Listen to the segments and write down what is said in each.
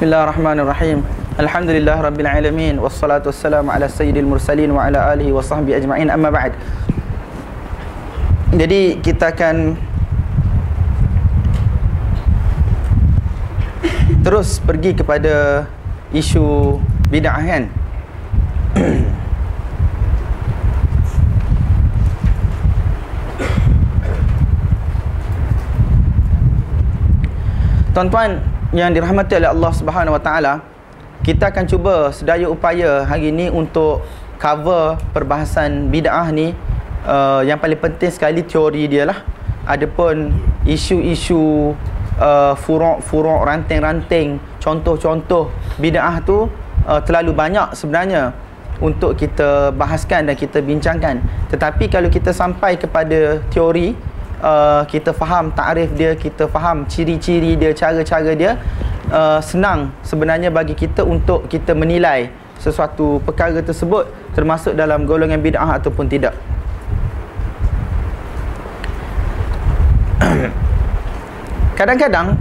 Bismillahirrahmanirrahim. Alhamdulillah rabbil alamin wassalatu wassalamu ala sayyidil mursalin wa ala alihi wa sahbihi ajma'in. Amma ba'd. Jadi kita akan terus pergi kepada isu bid'ah kan. Tuan-tuan yang dirahmati oleh Allah Subhanahu Wa Taala, kita akan cuba sedaya upaya hari ini untuk cover perbahasan bid'ah ni uh, yang paling penting sekali teori dia lah. Adapun isu-isu uh, furuk-furuk ranting-ranting, contoh-contoh bid'ah tu uh, terlalu banyak sebenarnya untuk kita bahaskan dan kita bincangkan. Tetapi kalau kita sampai kepada teori uh, kita faham takrif dia, kita faham ciri-ciri dia, cara-cara dia, uh, senang sebenarnya bagi kita untuk kita menilai sesuatu perkara tersebut termasuk dalam golongan bid'ah ataupun tidak. Kadang-kadang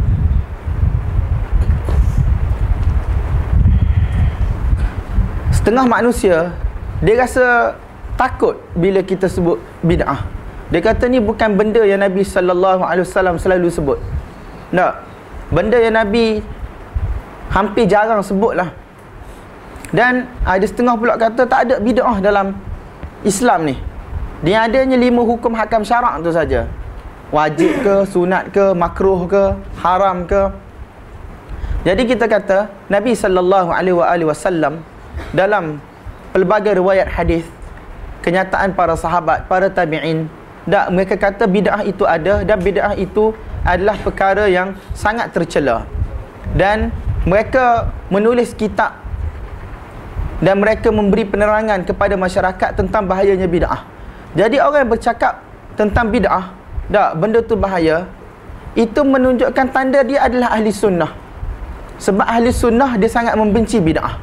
setengah manusia dia rasa takut bila kita sebut bid'ah. Dia kata ni bukan benda yang Nabi sallallahu alaihi wasallam selalu sebut. Tak. Benda yang Nabi hampir jarang sebutlah. Dan ada setengah pula kata tak ada bid'ah dalam Islam ni. Dia adanya lima hukum hakam syarak tu saja. Wajib ke, sunat ke, makruh ke, haram ke. Jadi kita kata Nabi sallallahu alaihi wasallam dalam pelbagai riwayat hadis kenyataan para sahabat, para tabi'in tak, mereka kata bid'ah itu ada dan bid'ah itu adalah perkara yang sangat tercela. Dan mereka menulis kitab dan mereka memberi penerangan kepada masyarakat tentang bahayanya bid'ah. Jadi orang yang bercakap tentang bid'ah, tak, benda tu bahaya, itu menunjukkan tanda dia adalah ahli sunnah. Sebab ahli sunnah dia sangat membenci bid'ah.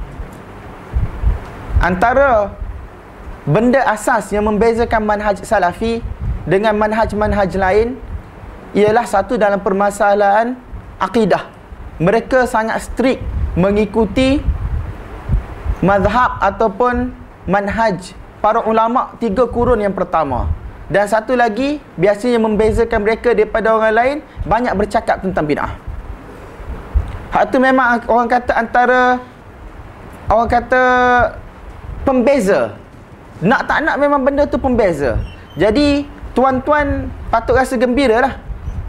Antara benda asas yang membezakan manhaj salafi dengan manhaj-manhaj lain ialah satu dalam permasalahan akidah. Mereka sangat strict mengikuti mazhab ataupun manhaj para ulama tiga kurun yang pertama. Dan satu lagi biasanya membezakan mereka daripada orang lain banyak bercakap tentang bid'ah. Hak tu memang orang kata antara orang kata pembeza. Nak tak nak memang benda tu pembeza. Jadi tuan-tuan patut rasa gembira lah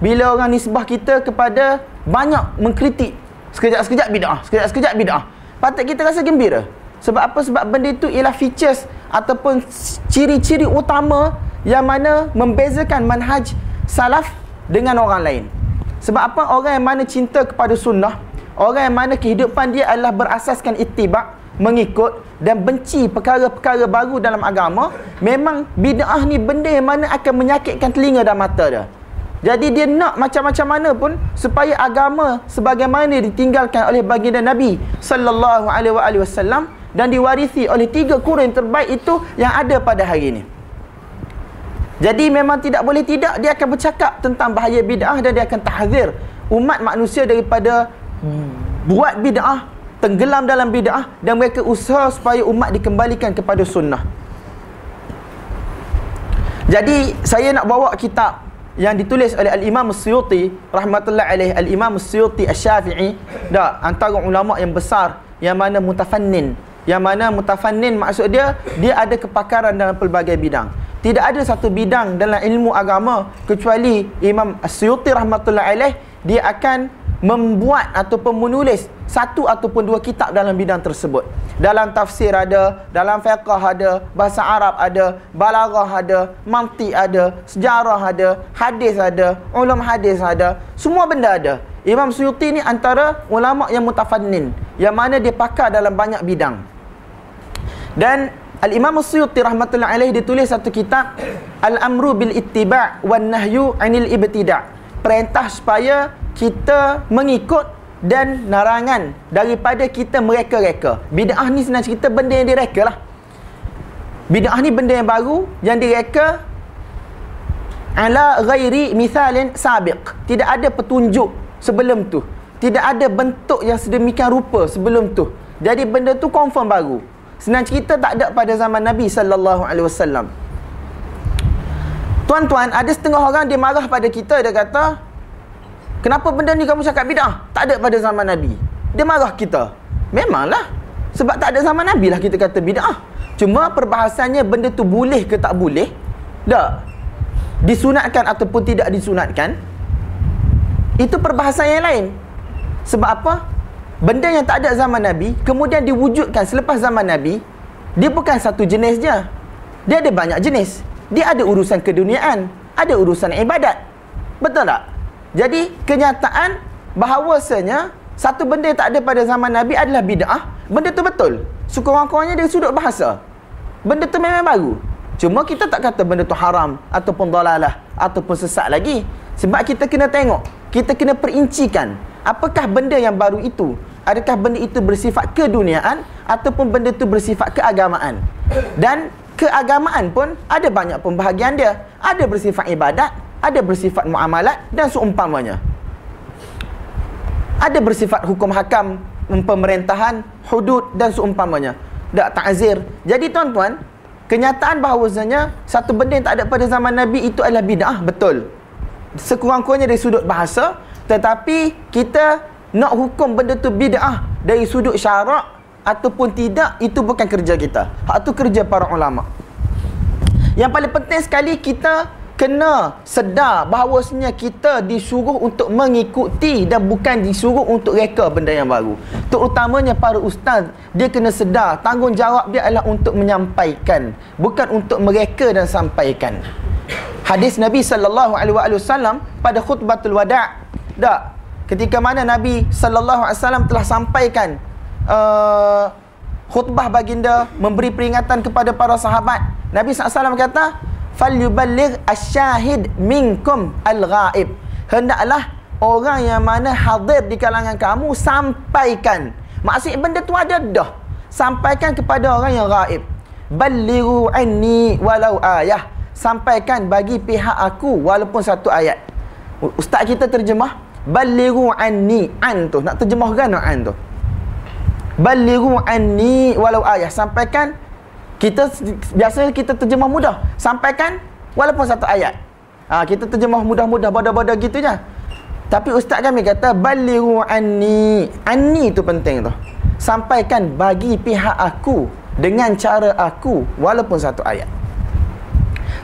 bila orang nisbah kita kepada banyak mengkritik sekejap-sekejap bid'ah sekejap-sekejap bid'ah patut kita rasa gembira sebab apa? sebab benda itu ialah features ataupun ciri-ciri utama yang mana membezakan manhaj salaf dengan orang lain sebab apa? orang yang mana cinta kepada sunnah orang yang mana kehidupan dia adalah berasaskan itibak mengikut dan benci perkara-perkara baru dalam agama memang bid'ah ni benda yang mana akan menyakitkan telinga dan mata dia. Jadi dia nak macam-macam mana pun supaya agama sebagaimana ditinggalkan oleh baginda Nabi sallallahu alaihi wasallam dan diwarisi oleh tiga kurun terbaik itu yang ada pada hari ini. Jadi memang tidak boleh tidak dia akan bercakap tentang bahaya bid'ah dan dia akan tahzir umat manusia daripada buat bid'ah tenggelam dalam bid'ah dan mereka usaha supaya umat dikembalikan kepada sunnah. Jadi saya nak bawa kitab yang ditulis oleh Al-Imam Suyuti rahmatullahi alaih Al-Imam Suyuti Asy-Syafi'i dah antara ulama yang besar yang mana mutafannin yang mana mutafannin maksud dia dia ada kepakaran dalam pelbagai bidang tidak ada satu bidang dalam ilmu agama kecuali Imam Suyuti rahmatullahi alaih dia akan membuat ataupun menulis satu ataupun dua kitab dalam bidang tersebut. Dalam tafsir ada, dalam fiqh ada, bahasa Arab ada, balaghah ada, mantiq ada, sejarah ada, hadis ada, ulum hadis ada, semua benda ada. Imam Suyuti ni antara ulama yang mutafannin, yang mana dia pakar dalam banyak bidang. Dan Al-Imam Suyuti rahmatullahi alaih ditulis satu kitab Al-Amru bil Ittiba' wan Nahyu 'anil Ibtida'. Perintah supaya kita mengikut dan narangan daripada kita mereka-reka. Bid'ah ni senang cerita benda yang direka lah. Bid'ah ni benda yang baru yang direka ala ghairi misalin sabiq. Tidak ada petunjuk sebelum tu. tidak ada bentuk yang sedemikian rupa sebelum tu. Jadi benda tu confirm baru. Senang cerita tak ada pada zaman Nabi sallallahu alaihi wasallam. Tuan-tuan, ada setengah orang dia marah pada kita dia kata, "Kenapa benda ni kamu cakap bidah?" Tak ada pada zaman Nabi. Dia marah kita. Memanglah. Sebab tak ada zaman Nabi lah kita kata bidah. Cuma perbahasannya benda tu boleh ke tak boleh? Tak. Disunatkan ataupun tidak disunatkan? Itu perbahasan yang lain. Sebab apa? Benda yang tak ada zaman Nabi kemudian diwujudkan selepas zaman Nabi, dia bukan satu jenis je. Dia ada banyak jenis. Dia ada urusan keduniaan, ada urusan ibadat. Betul tak? Jadi kenyataan bahawasanya satu benda tak ada pada zaman Nabi adalah bid'ah, benda tu betul. Sekurang-kurangnya dari sudut bahasa. Benda tu memang baru. Cuma kita tak kata benda tu haram ataupun dalalah ataupun sesat lagi. Sebab kita kena tengok, kita kena perincikan apakah benda yang baru itu adakah benda itu bersifat keduniaan ataupun benda itu bersifat keagamaan dan keagamaan pun ada banyak pembahagian dia ada bersifat ibadat ada bersifat muamalat dan seumpamanya ada bersifat hukum hakam pemerintahan hudud dan seumpamanya tak ta'zir jadi tuan-tuan kenyataan bahawasanya satu benda yang tak ada pada zaman Nabi itu adalah bid'ah betul sekurang-kurangnya dari sudut bahasa tetapi kita nak hukum benda tu bid'ah dari sudut syarak ataupun tidak itu bukan kerja kita. Hak tu kerja para ulama. Yang paling penting sekali kita kena sedar bahawasanya kita disuruh untuk mengikuti dan bukan disuruh untuk reka benda yang baru. Terutamanya para ustaz, dia kena sedar tanggungjawab dia adalah untuk menyampaikan, bukan untuk mereka dan sampaikan. Hadis Nabi sallallahu alaihi wasallam pada khutbatul wada' Tak. Ketika mana Nabi sallallahu alaihi wasallam telah sampaikan uh, khutbah baginda memberi peringatan kepada para sahabat. Nabi SAW kata, "Falyuballigh asy-syahid minkum al-ghaib." Hendaklah orang yang mana hadir di kalangan kamu sampaikan. Maksud benda tu ada dah. Sampaikan kepada orang yang ghaib. Ballighu anni walau ayah. Sampaikan bagi pihak aku walaupun satu ayat. Ustaz kita terjemah Balighu anni an tu nak terjemahkan an tu. Balighu anni walau ayah sampaikan kita biasanya kita terjemah mudah sampaikan walaupun satu ayat. Ha, kita terjemah mudah-mudah bodoh-bodoh gitu je. Tapi ustaz kami kata balighu anni. Anni tu penting tu. Sampaikan bagi pihak aku dengan cara aku walaupun satu ayat.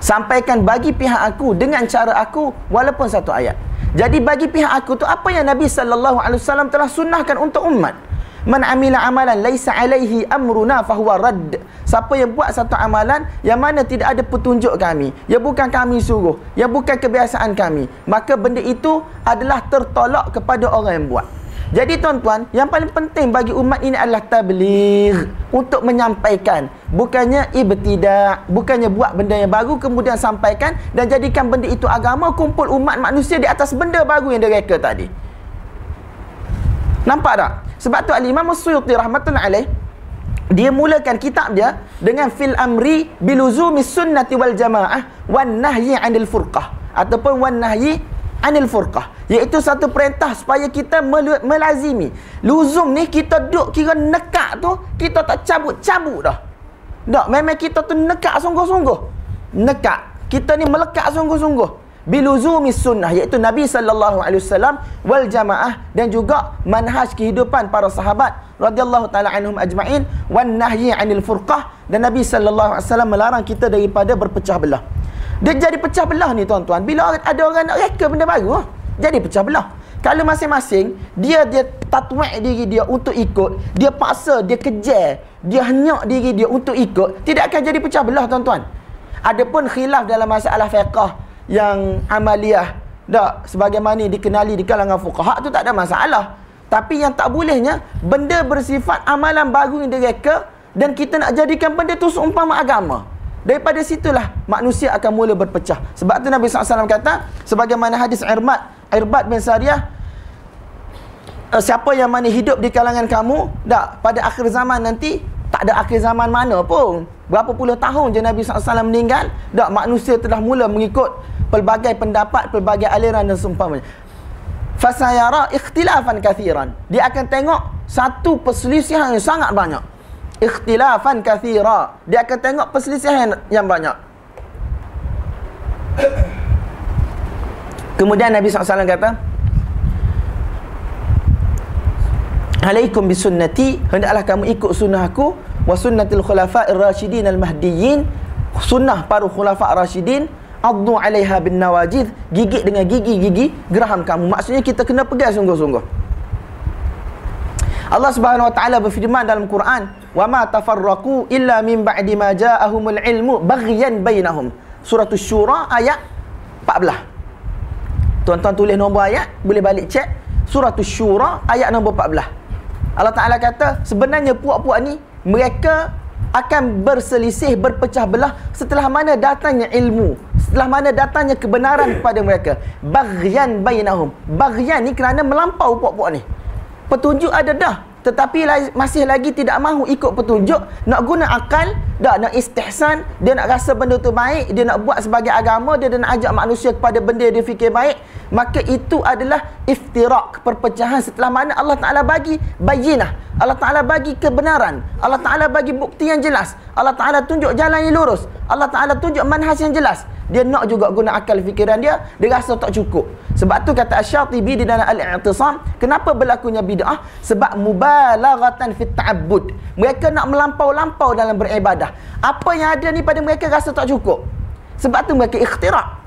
Sampaikan bagi pihak aku dengan cara aku walaupun satu ayat. Jadi bagi pihak aku tu apa yang Nabi sallallahu alaihi wasallam telah sunnahkan untuk umat. Man amila amalan laisa alaihi amruna fahuwa radd. Siapa yang buat satu amalan yang mana tidak ada petunjuk kami, yang bukan kami suruh, yang bukan kebiasaan kami, maka benda itu adalah tertolak kepada orang yang buat. Jadi tuan-tuan, yang paling penting bagi umat ini adalah tabligh untuk menyampaikan, bukannya ibtidak, bukannya buat benda yang baru kemudian sampaikan dan jadikan benda itu agama kumpul umat manusia di atas benda baru yang direka tadi. Nampak tak? Sebab tu Al-Imam Suyuti rahmatullahi alaih dia mulakan kitab dia dengan fil amri biluzumi sunnati wal jamaah wan nahyi anil furqah ataupun wan nahyi anil furqah. Iaitu satu perintah supaya kita melazimi. Luzum ni kita duk kira nekak tu kita tak cabut-cabut dah. Tak memang kita tu nekak sungguh-sungguh. Nekak. Kita ni melekat sungguh-sungguh biluzumi sunnah iaitu Nabi sallallahu alaihi wasallam wal jamaah dan juga manhaj kehidupan para sahabat radhiyallahu taala anhum ajma'in wan nahyi anil furqah dan Nabi sallallahu alaihi wasallam melarang kita daripada berpecah belah dia jadi pecah belah ni tuan-tuan. Bila ada orang nak reka benda baru, jadi pecah belah. Kalau masing-masing dia dia tatwik diri dia untuk ikut, dia paksa, dia kejar, dia henyak diri dia untuk ikut, tidak akan jadi pecah belah tuan-tuan. Adapun khilaf dalam masalah fiqh yang amaliyah tak sebagaimana dikenali di kalangan fuqaha tu tak ada masalah. Tapi yang tak bolehnya benda bersifat amalan baru yang direka dan kita nak jadikan benda tu seumpama agama. Daripada situlah manusia akan mula berpecah. Sebab tu Nabi SAW kata, sebagaimana hadis Irmat, Irbat bin Sariyah, eh, siapa yang mana hidup di kalangan kamu, tak, pada akhir zaman nanti, tak ada akhir zaman mana pun. Berapa puluh tahun je Nabi SAW meninggal, tak, manusia telah mula mengikut pelbagai pendapat, pelbagai aliran dan seumpamanya. fasayara ikhtilafan kathiran. Dia akan tengok satu perselisihan yang sangat banyak. Ikhtilafan kathira. Dia akan tengok perselisihan yang banyak. Kemudian Nabi SAW kata alaikum bisunnati. Hendaklah kamu ikut sunnah aku wa sunnatil khulafa'ir rasyidin al-mahdiyyin. Sunnah para khulafa' rasyidin addu 'alaiha bin nawajid gigit dengan gigi-gigi geraham kamu. Maksudnya kita kena pegang sungguh-sungguh. Allah Subhanahu wa taala berfirman dalam Quran wa ma tafarraqu illa min ba'di ma ja'ahumul ilmu baghyan bainahum. Surah asy-syura ayat 14 tuan-tuan tulis nombor ayat boleh balik cek. Surah asy-syura ayat nombor 14 Allah Taala kata sebenarnya puak-puak ni mereka akan berselisih berpecah belah setelah mana datangnya ilmu setelah mana datangnya kebenaran kepada mereka. Baghyan bainahum. Baghyan ni kerana melampau puak-puak ni. Petunjuk ada dah tetapi masih lagi tidak mahu ikut petunjuk nak guna akal dah nak istihsan dia nak rasa benda tu baik dia nak buat sebagai agama dia, dia nak ajak manusia kepada benda dia fikir baik maka itu adalah iftirak perpecahan setelah mana Allah Taala bagi bayinah Allah Taala bagi kebenaran Allah Taala bagi bukti yang jelas Allah Taala tunjuk jalan yang lurus Allah Taala tunjuk manhaj yang jelas dia nak juga guna akal fikiran dia dia rasa tak cukup. Sebab tu kata Asy-Syatibi di dalam Al-I'tisam kenapa berlakunya bid'ah? Sebab mubalaghatan fit ta'abbud. Mereka nak melampau-lampau dalam beribadah. Apa yang ada ni pada mereka rasa tak cukup. Sebab tu mereka ikhtirak.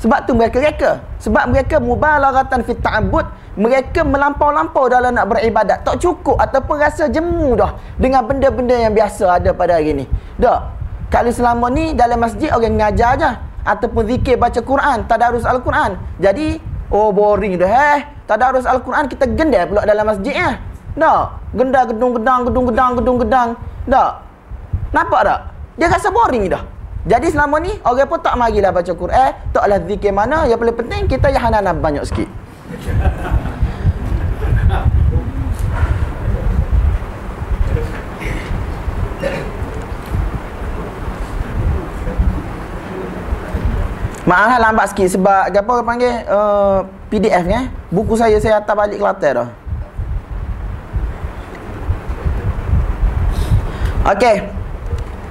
Sebab tu mereka reka. Sebab mereka mubalaghatan fit ta'abbud mereka melampau-lampau dalam nak beribadat. Tak cukup ataupun rasa jemu dah dengan benda-benda yang biasa ada pada hari ni. Dah kalau selama ni dalam masjid orang ngajar aja ataupun zikir baca Quran, tadarus Al-Quran. Jadi, oh boring dah eh. Tadarus Al-Quran kita gendai pula dalam masjid eh. Dah. Gendai gedung-gedang, gedung-gedang, gedung-gedang. Dah. Nampak tak? Dia rasa boring dah. Jadi selama ni orang pun tak marilah baca Quran, taklah zikir mana, yang paling penting kita yahanana banyak sikit. Maaf lah lambat sikit sebab apa orang panggil uh, PDF ni eh? Buku saya saya hantar balik Kelantan dah. Okey.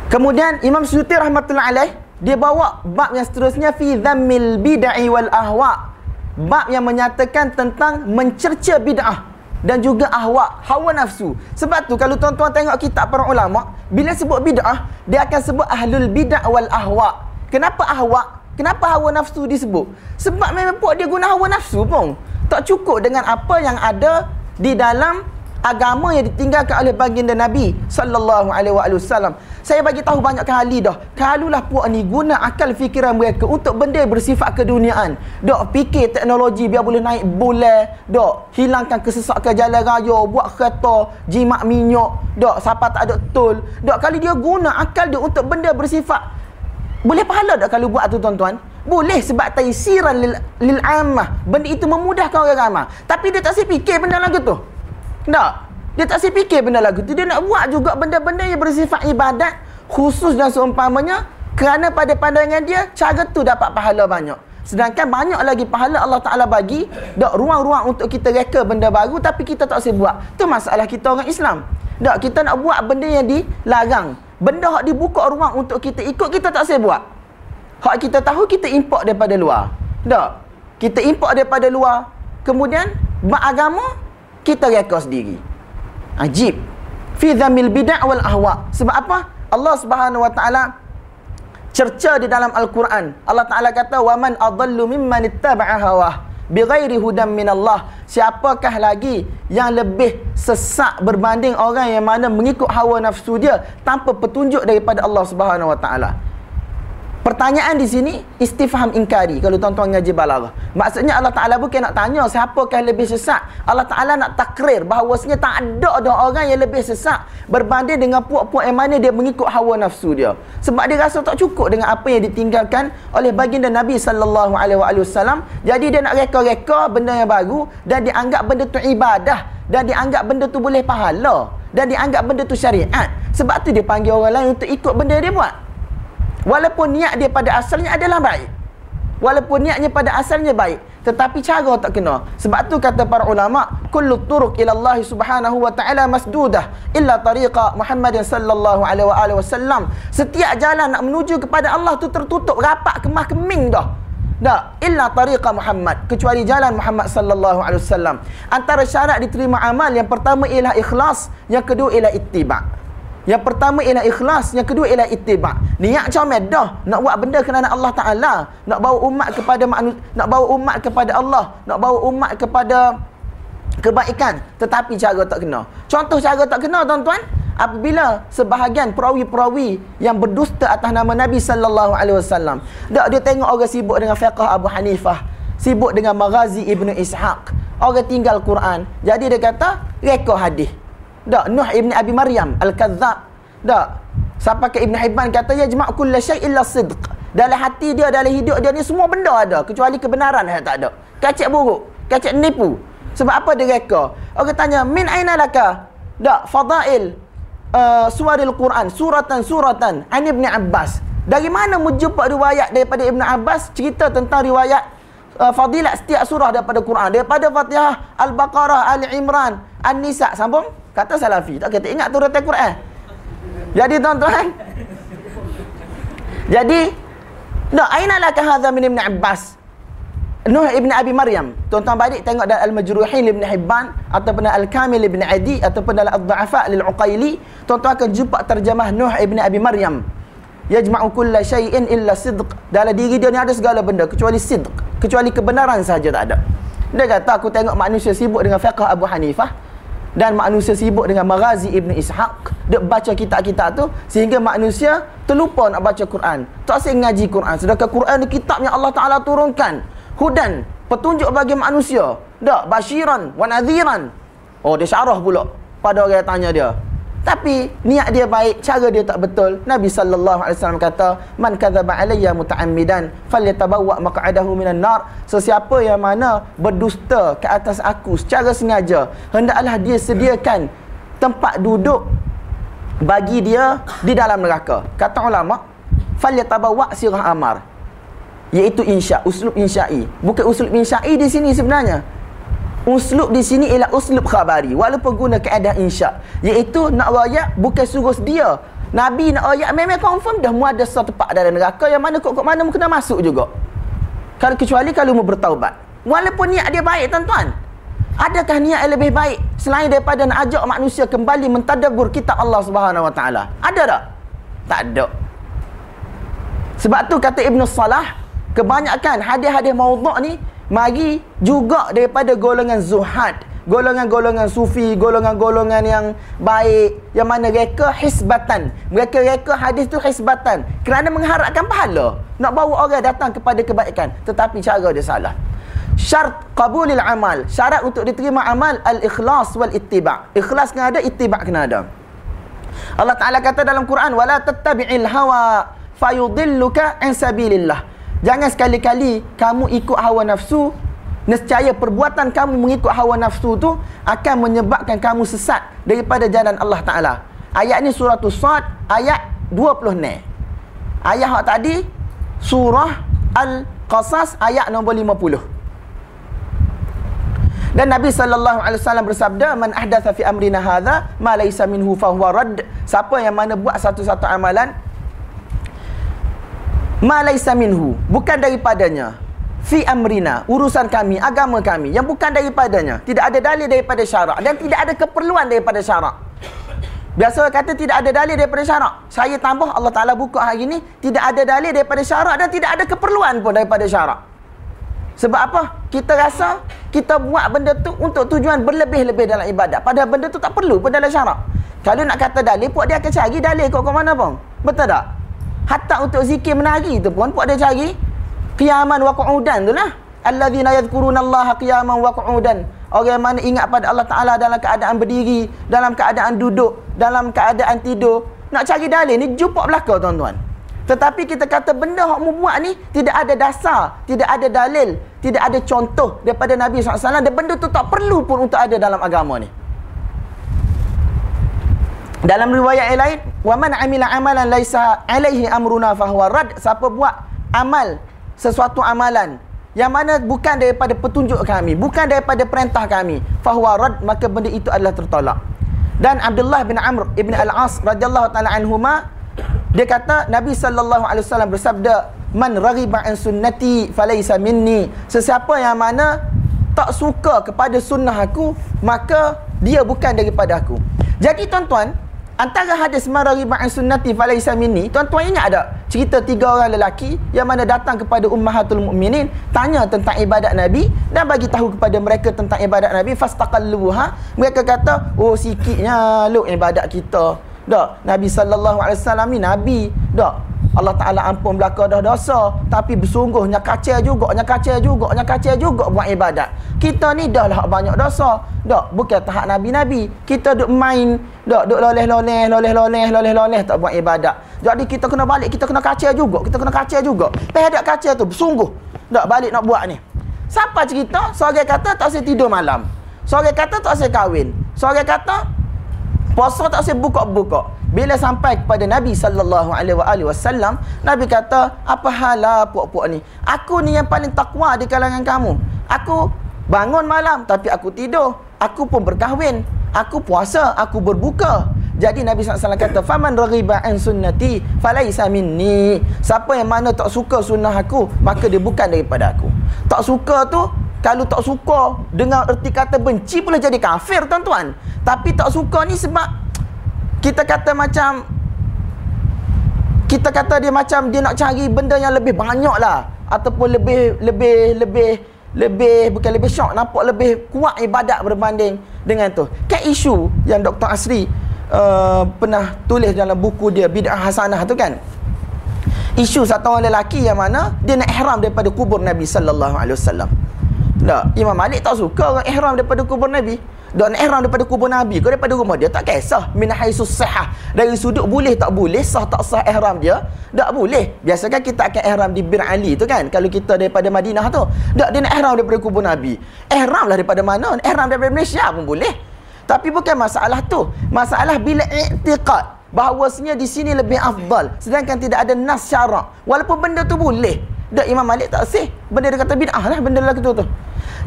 Kemudian Imam Suyuti rahmatullah alaih dia bawa bab yang seterusnya fi dhammil bid'ah wal ahwa. Bab yang menyatakan tentang mencerca bid'ah dan juga ahwa, hawa nafsu. Sebab tu kalau tuan-tuan tengok kitab para ulama, bila sebut bid'ah, dia akan sebut ahlul bid'ah wal ahwa. Kenapa ahwa? Kenapa hawa nafsu disebut? Sebab memang puak dia guna hawa nafsu pun. Tak cukup dengan apa yang ada di dalam agama yang ditinggalkan oleh baginda Nabi sallallahu alaihi wasallam. Saya bagi tahu banyak kali dah. Kalulah puak ni guna akal fikiran mereka untuk benda bersifat keduniaan. Dok fikir teknologi biar boleh naik bulan, dok hilangkan kesesakan jalan raya, buat kereta, jimat minyak, dok siapa tak ada tol. Dok kali dia guna akal dia untuk benda bersifat boleh pahala tak kalau buat tu tuan-tuan? Boleh sebab taisiran lil, lil ammah. Benda itu memudahkan orang ramah. Tapi dia tak si fikir benda lagu tu. Tak. Dia tak si fikir benda lagu tu. Dia nak buat juga benda-benda yang bersifat ibadat. Khusus dan seumpamanya. Kerana pada pandangan dia, cara tu dapat pahala banyak. Sedangkan banyak lagi pahala Allah Ta'ala bagi. Tak ruang-ruang untuk kita reka benda baru. Tapi kita tak si buat. Itu masalah kita orang Islam. Tak, kita nak buat benda yang dilarang benda hak dibuka ruang untuk kita ikut kita tak saya buat. Hak kita tahu kita import daripada luar. Tak. Kita import daripada luar. Kemudian mak agama kita reka sendiri ajib. Fi dhamil bid'ah wal ahwa. Sebab apa? Allah Subhanahu wa taala cerca di dalam al-Quran. Allah taala kata wa man adallu mimman ittaba'a hawah bighairi hudan minallah. Siapakah lagi yang lebih sesak berbanding orang yang mana mengikut hawa nafsu dia tanpa petunjuk daripada Allah Subhanahu wa taala Pertanyaan di sini istifham ingkari kalau tuan-tuan ngaji balaghah. Maksudnya Allah Taala bukan nak tanya siapakah lebih sesat. Allah Taala nak takrir bahawasanya tak ada ada orang yang lebih sesat berbanding dengan puak-puak yang mana dia mengikut hawa nafsu dia. Sebab dia rasa tak cukup dengan apa yang ditinggalkan oleh baginda Nabi sallallahu alaihi wasallam. Jadi dia nak reka-reka benda yang baru dan dia anggap benda tu ibadah dan dia anggap benda tu boleh pahala dan dia anggap benda tu syariat. Sebab tu dia panggil orang lain untuk ikut benda dia buat. Walaupun niat dia pada asalnya adalah baik. Walaupun niatnya pada asalnya baik. tetapi cara tak kena sebab tu kata para ulama kullu turuq ila Allah subhanahu wa ta'ala masdudah illa tariqa Muhammad sallallahu alaihi wasallam setiap jalan nak menuju kepada Allah tu tertutup rapat kemah keming dah dah illa tariqa Muhammad kecuali jalan Muhammad sallallahu alaihi wasallam antara syarat diterima amal yang pertama ialah ikhlas yang kedua ialah ittiba' Yang pertama ialah ikhlas, yang kedua ialah ittiba. Niat comel dah nak buat benda kerana Allah Taala, nak bawa umat kepada manusia, nak bawa umat kepada Allah, nak bawa umat kepada kebaikan, tetapi cara tak kena. Contoh cara tak kena tuan-tuan, apabila sebahagian perawi-perawi yang berdusta atas nama Nabi sallallahu alaihi wasallam, dak dia tengok orang sibuk dengan fiqh Abu Hanifah, sibuk dengan Maghazi Ibnu Ishaq, orang tinggal Quran. Jadi dia kata, reka hadis. Tak, Nuh ibn Abi Maryam Al-Kadzab. Tak. Sampai ke Ibn Hibban kata ya jema' kull syai' illa sidq. Dalam hati dia, dalam hidup dia ni semua benda ada kecuali kebenaran yang tak ada. Kacik buruk, kacik nipu. Sebab apa dia reka? Orang tanya, "Min aina laka?" Tak, fadail uh, suaril Quran, suratan suratan an Ibn Abbas. Dari mana menjumpa riwayat daripada Ibn Abbas cerita tentang riwayat uh, fadilat setiap surah daripada Quran, daripada Fatihah, Al-Baqarah, Ali Imran, An-Nisa sambung? Kata Salafi. Tak kata ingat turut Al-Quran. Jadi tuan-tuan. Jadi. No, aina laka hadha min Ibn Abbas? Nuh Ibn Abi Maryam. Tuan-tuan balik tengok dalam Al-Majruhin Ibn Hibban. Ataupun Al-Kamil Ibn Adi. Ataupun dalam Al-Du'afa Lil-Uqaili. Tuan-tuan akan jumpa terjemah Nuh Ibn Abi Maryam. Yajma'u kulla syai'in illa sidq. Dalam diri dia ni ada segala benda. Kecuali sidq. Kecuali kebenaran saja tak ada. Dia kata aku tengok manusia sibuk dengan fiqh Abu Hanifah dan manusia sibuk dengan Maghazi Ibn Ishaq dia baca kitab-kitab tu sehingga manusia terlupa nak baca Quran. Tak asyik ngaji Quran sedangkan Quran ni kitab yang Allah Ta'ala turunkan. Hudan petunjuk bagi manusia. Tak basyiran wa nadhiran. Oh dia syarah pula pada orang yang tanya dia tapi niat dia baik, cara dia tak betul. Nabi sallallahu alaihi wasallam kata, "Man kadzaba alayya muta'ammidan falyatabawwa maq'adahu minan nar." Sesiapa yang mana berdusta ke atas aku secara sengaja, hendaklah dia sediakan tempat duduk bagi dia di dalam neraka. Kata ulama, falyatabawwa sirah amar. Iaitu insya, uslub insya'i. Bukan uslub insya'i di sini sebenarnya uslub di sini ialah uslub khabari walaupun guna kaedah insya iaitu nak rakyat bukan suruh dia Nabi nak rakyat memang confirm dah mu ada satu tempat dalam neraka yang mana kok kok mana mu kena masuk juga. Kalau kecuali kalau mu bertaubat. Walaupun niat dia baik tuan-tuan. Adakah niat yang lebih baik selain daripada nak ajak manusia kembali mentadabbur kitab Allah Subhanahu Wa Taala? Ada tak? Tak ada. Sebab tu kata Ibnu Salah kebanyakan hadis-hadis maudhu' ni mari juga daripada golongan zuhad golongan-golongan sufi golongan-golongan yang baik yang mana mereka hisbatan. Mereka reka hadis tu hisbatan. Kerana mengharapkan pahala nak bawa orang datang kepada kebaikan. Tetapi cara dia salah. Syarat qabulil amal. Syarat untuk diterima amal al-ikhlas wal ittiba ikhlas kena ada ittiba kena ada. Allah Taala kata dalam Quran wala tattabi'il hawa fayudilluka an sabilillah Jangan sekali-kali kamu ikut hawa nafsu Nescaya perbuatan kamu mengikut hawa nafsu tu Akan menyebabkan kamu sesat Daripada jalan Allah Ta'ala. Ayat ni surah Sad Ayat 20 ni Ayat hak tadi Surah Al-Qasas Ayat nombor 50 dan Nabi sallallahu alaihi wasallam bersabda man ahdatha fi amrina hadha ma laysa minhu fa huwa rad siapa yang mana buat satu-satu amalan ma laisa minhu. Bukan daripadanya. Fi amrina urusan kami agama kami yang bukan daripadanya. Tidak ada dalil daripada syarak. Dan tidak ada keperluan daripada syarak. Biasa kata tidak ada dalil daripada syarak. Saya tambah Allah Taala buka hari ini tidak ada dalil daripada syarak dan tidak ada keperluan pun daripada syarak. Sebab apa? Kita rasa kita buat benda tu untuk tujuan berlebih-lebih dalam ibadat. Padahal benda tu tak perlu pun dalam syarak. Kalau nak kata dalil puak dia akan cari dalil kok ke mana pun betul tak Hatta untuk zikir menari tu pun Puan dia cari Qiyaman wa qu'udan tu lah. Alladzina yadhkuruna Allah qiyaman wa qu'udan. Orang mana ingat pada Allah Ta'ala dalam keadaan berdiri Dalam keadaan duduk Dalam keadaan tidur. Nak cari dalil ni jumpa belakang tuan-tuan. Tetapi kita kata benda yang mu buat ni Tidak ada dasar Tidak ada dalil Tidak ada contoh daripada Nabi SAW Dan benda tu tak perlu pun untuk ada dalam agama ni dalam riwayat yang lain, "Wa man 'amila 'amalan laisa 'alaihi amruna fahuwa rad." Siapa buat amal sesuatu amalan yang mana bukan daripada petunjuk kami bukan daripada perintah kami fahuwa rad maka benda itu adalah tertolak. Dan Abdullah bin Amr ibn Al-As radhiyallahu taala anhuma dia kata Nabi sallallahu alaihi wasallam bersabda man raghiba an sunnati falaysa minni sesiapa yang mana tak suka kepada sunnah aku maka dia bukan daripada aku. Jadi tuan-tuan Antara hadis marari ma'an sunnati falaysa minni, tuan-tuan ingat tak cerita tiga orang lelaki yang mana datang kepada ummahatul mukminin tanya tentang ibadat Nabi dan bagi tahu kepada mereka tentang ibadat Nabi fastaqalluha. Mereka kata, "Oh, sikitnya lu ibadat kita." Tak, Nabi sallallahu alaihi wasallam ni nabi. Tak, Allah Ta'ala ampun belaka dah dosa Tapi bersungguhnya kacau juga Nya kacau juga Nya kacau juga buat ibadat. Kita ni dah lah banyak dosa. Tak, bukan tahap Nabi-Nabi. Kita duk main Tak, duk loleh-loleh Loleh-loleh Loleh-loleh Tak buat ibadat. Jadi kita kena balik Kita kena kacau juga Kita kena kacau juga Perhadak kacau tu Bersungguh. Tak, balik nak buat ni. Siapa cerita? Seorang kata tak usah tidur malam. Seorang kata tak usah kahwin. Seorang kata Puasa tak usah buka-buka bila sampai kepada Nabi sallallahu alaihi wasallam, Nabi kata, "Apa hala puak-puak ni? Aku ni yang paling takwa di kalangan kamu. Aku bangun malam tapi aku tidur. Aku pun berkahwin. Aku puasa, aku berbuka." Jadi Nabi SAW kata Faman raghiba an sunnati Falaisa minni Siapa yang mana tak suka sunnah aku Maka dia bukan daripada aku Tak suka tu Kalau tak suka Dengan erti kata benci pula jadi kafir tuan-tuan. Tapi tak suka ni sebab kita kata macam kita kata dia macam dia nak cari benda yang lebih banyak lah ataupun lebih lebih lebih lebih bukan lebih syok nampak lebih kuat ibadat berbanding dengan tu. Kan isu yang Dr. Asri uh, pernah tulis dalam buku dia Bid'ah Hasanah tu kan? Isu satu orang lelaki yang mana dia nak ihram daripada kubur Nabi sallallahu alaihi wasallam tak Imam Malik tak suka orang ihram daripada kubur Nabi. Dan ihram daripada kubur Nabi ke daripada rumah dia tak kisah. Min haisus sahah dari sudut boleh tak boleh sah tak sah ihram dia tak boleh. Biasa kan kita akan ihram di Bir Ali tu kan kalau kita daripada Madinah tu. Tak dia nak ihram daripada kubur Nabi. Ihram lah daripada mana? Ihram daripada Malaysia pun boleh. Tapi bukan masalah tu. Masalah bila i'tiqad bahawasanya di sini lebih afdal. Sedangkan tidak ada nas syarak. Walaupun benda tu boleh tak Imam Malik tak sih? Benda dia kata bid'ah lah benda lelaki tu tu.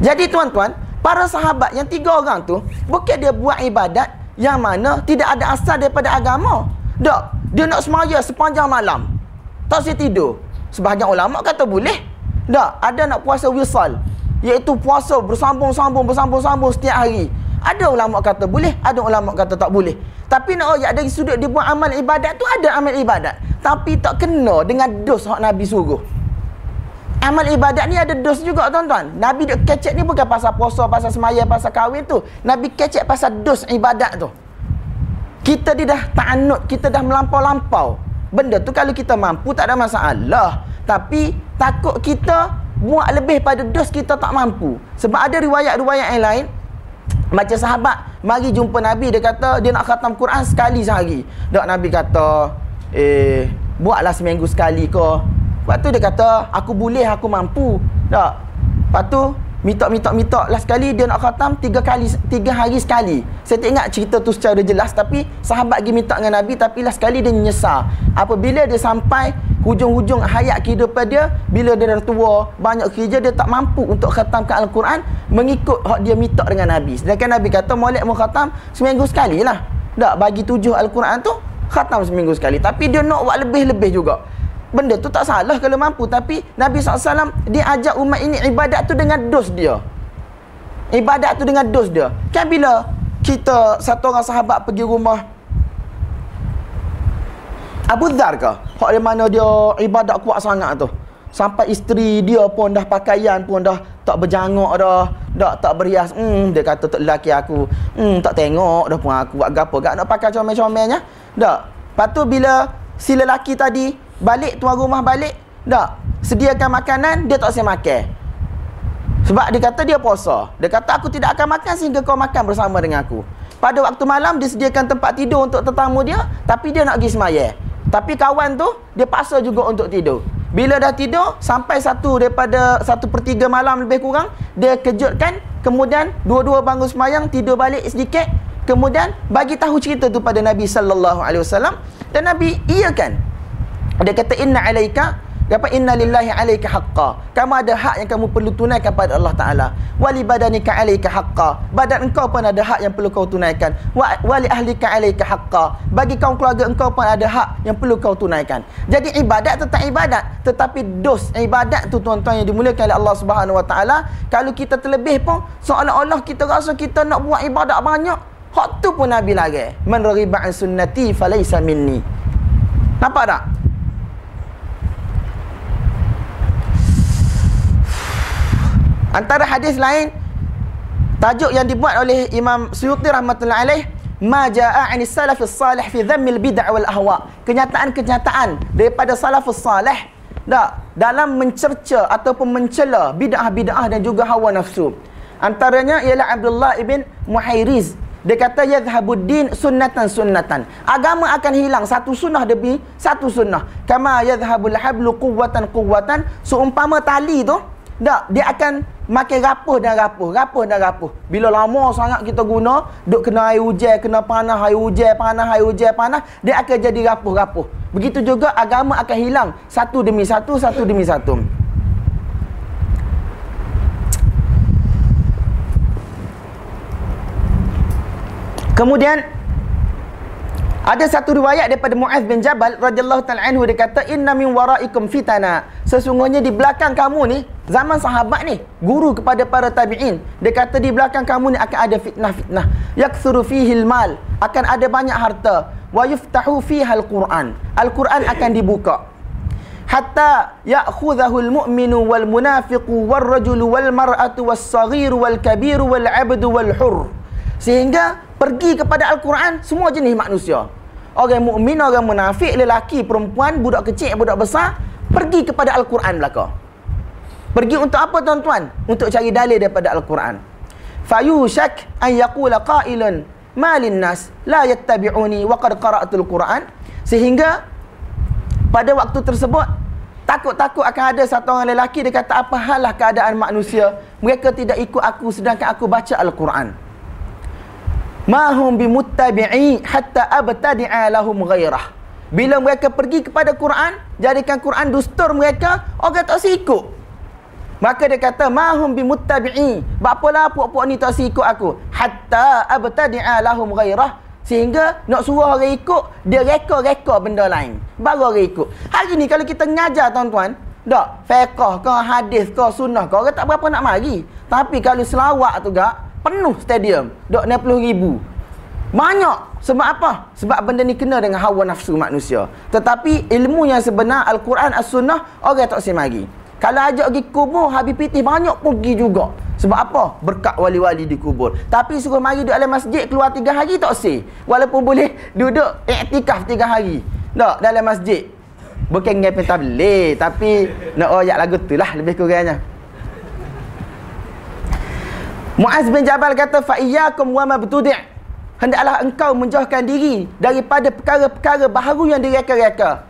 Jadi tuan-tuan para sahabat yang tiga orang tu bukan dia buat ibadat yang mana tidak ada asal daripada agama. Tak dia nak semaya sepanjang malam. Tak saya tidur. Sebahagian ulama kata boleh. Tak ada nak puasa wisal? Iaitu puasa bersambung-sambung bersambung-sambung setiap hari. Ada ulama kata boleh ada ulama kata tak boleh. Tapi nak ayat dari sudut dia buat amal ibadat tu ada amal ibadat. Tapi tak kena dengan dos hak Nabi suruh amal ibadat ni ada dos juga tuan-tuan. Nabi duk kecek ni bukan pasal puasa, pasal semaya, pasal kahwin tu. Nabi kecek pasal dos ibadat tu. Kita dia dah ta'anud, kita dah melampau-lampau. Benda tu kalau kita mampu tak ada masalah. Tapi takut kita buat lebih pada dos kita tak mampu. Sebab ada riwayat-riwayat yang lain macam sahabat mari jumpa Nabi dia kata dia nak khatam Quran sekali sehari. Dak Nabi kata eh buatlah seminggu sekali ke Lepas tu dia kata, aku boleh, aku mampu. Tak. Lepas tu, minta-minta-minta lah sekali, dia nak khatam tiga kali, tiga hari sekali. Saya tak ingat cerita tu secara jelas, tapi sahabat pergi minta dengan Nabi, tapi lah sekali dia nyesal. Apabila dia sampai hujung-hujung hayat kehidupan dia, bila dia dah tua, banyak kerja, dia tak mampu untuk khatamkan Al-Quran, mengikut hak dia minta dengan Nabi. Sedangkan Nabi kata, molek mau khatam seminggu sekali lah. Tak, bagi tujuh Al-Quran tu, khatam seminggu sekali. Tapi dia nak buat lebih-lebih juga benda tu tak salah kalau mampu. Tapi Nabi SAW dia ajak umat ini ibadat tu dengan dos dia. Ibadat tu dengan dos dia. Kan bila kita satu orang sahabat pergi rumah Abu Dhar ke? Hak di mana dia ibadat kuat sangat tu. Sampai isteri dia pun dah pakaian pun dah tak berjanguk dah dah tak berhias hmm dia kata tak lelaki aku. Hmm tak tengok dah pun aku. Buat gapo? Gak nak pakai comel-comelnya? Dak lepas tu bila si lelaki tadi balik tuan rumah balik tak? Sediakan makanan dia tak usah makan. Sebab dia kata dia puasa. Dia kata aku tidak akan makan sehingga kau makan bersama dengan aku. Pada waktu malam dia sediakan tempat tidur untuk tetamu dia tapi dia nak pergi semaya tapi kawan tu dia paksa juga untuk tidur. Bila dah tidur sampai satu daripada satu per tiga malam lebih kurang dia kejutkan kemudian dua-dua bangun semayang tidur balik sedikit kemudian bagi tahu cerita tu pada Nabi sallallahu alaihi wasallam dan Nabi iya kan dia kata inna alaika Apa inna lillahi alaika haqqa. Kamu ada hak yang kamu perlu tunaikan pada Allah Taala. Wali badanika alaika haqqa. Badan engkau pun ada hak yang perlu kau tunaikan. Wali ahlika alaika haqqa. Bagi kaum keluarga engkau pun ada hak yang perlu kau tunaikan. Jadi ibadat tetap ibadat, tetapi dos ibadat tu tuan-tuan yang dimuliakan oleh Allah Subhanahu Wa Taala, kalau kita terlebih pun seolah-olah kita rasa kita nak buat ibadat banyak, hak tu pun Nabi lagi. Man raghiba an sunnati falaysa minni. Nampak tak? Antara hadis lain tajuk yang dibuat oleh Imam Suyuti rahmatullahi alaih ma jaa 'ani salafus salih fi dhammil bid'ah wal ahwa. Kenyataan-kenyataan daripada salafus salih dak dalam mencerca ataupun mencela bid'ah-bid'ah dan juga hawa nafsu. Antaranya ialah Abdullah ibn Muhairiz dia kata yadhhabuddin sunnatan sunnatan. Agama akan hilang satu sunnah demi satu sunnah. Kama yadhhabul hablu quwwatan quwwatan. Seumpama tali tu, tak, dia akan makin rapuh dan rapuh, rapuh dan rapuh. Bila lama sangat kita guna, duk kena air hujan, kena panas, air hujan, panas, air hujan, panas, dia akan jadi rapuh-rapuh. Begitu juga agama akan hilang satu demi satu, satu demi satu. Kemudian ada satu riwayat daripada Muaz bin Jabal radhiyallahu taala anhu dia kata inna min waraikum fitana. Sesungguhnya di belakang kamu ni zaman sahabat ni guru kepada para tabi'in dia kata di belakang kamu ni akan ada fitnah-fitnah yakthuru fihi mal akan ada banyak harta wa yuftahu fiha al-Quran. Al-Quran akan dibuka. Hatta ya'khudhahu al-mu'minu wal munafiqu wal rajulu wal mar'atu was saghiru wal kabiru wal 'abdu wal hur. Sehingga pergi kepada Al-Quran semua jenis manusia. Orang mukmin, orang munafik, lelaki, perempuan, budak kecil, budak besar pergi kepada Al-Quran belaka. Pergi untuk apa tuan-tuan? Untuk cari dalil daripada Al-Quran. Fayushak an yaqula qailun ma nas la yattabi'uni wa qad qara'atul Quran sehingga pada waktu tersebut takut-takut akan ada satu orang lelaki dia kata apa halah keadaan manusia mereka tidak ikut aku sedangkan aku baca Al-Quran mahum bimuttabi'i hatta abtadi'a lahum ghairah. Bila mereka pergi kepada Quran jadikan Quran dustur mereka orang tak sikut maka dia kata mahum bimuttabi'i. Bapalah puak-puak ni tak sikut aku? Hatta abtadi'a lahum ghairah. Sehingga nak suruh orang ikut dia reka-reka benda lain. Baru orang ikut. Hari ni kalau kita ngajar tuan-tuan tak fiqh ke hadis ke sunnah ke orang tak berapa nak mari. Tapi kalau selawat tu gak penuh stadium. Dok 60 ribu. Banyak. Sebab apa? Sebab benda ni kena dengan hawa nafsu manusia. Tetapi ilmu yang sebenar al-Quran as-sunnah orang tak semai mari kalau ajak pergi kubur habis pitih banyak pergi juga. Sebab apa? Berkat wali-wali di kubur. Tapi suruh mari duduk dalam masjid keluar tiga hari tak sih? Walaupun boleh duduk iktikaf tiga hari. Tak dalam masjid. Bukan dengan tabligh tapi nak royak lagu tu lah lebih kurangnya Muaz bin Jabal kata fa iyyakum wa mabtudi' hendaklah engkau menjauhkan diri daripada perkara-perkara baharu yang direka-reka.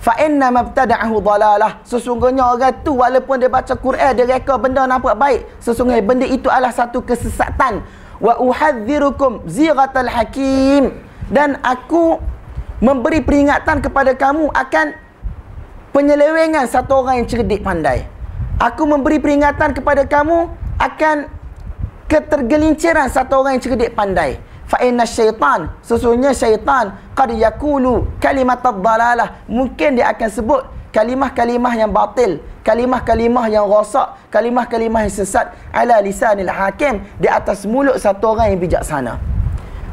Fa inna mabtada'ahu dalalah sesungguhnya orang tu walaupun dia baca Quran dia reka benda nampak baik. Sesungguhnya benda itu adalah satu kesesatan. Wa uhadzirukum zighatal hakim. Dan aku memberi peringatan kepada kamu akan penyelewengan satu orang yang cerdik pandai. Aku memberi peringatan kepada kamu akan ketergelinciran satu orang yang cerdik pandai. Fa inna syaitan sesungguhnya syaitan qad yakulu kalimat ad-dalalah mungkin dia akan sebut kalimah-kalimah yang batil kalimah-kalimah yang rosak kalimah-kalimah yang sesat. Ala lisanil hakim di atas mulut satu orang yang bijaksana.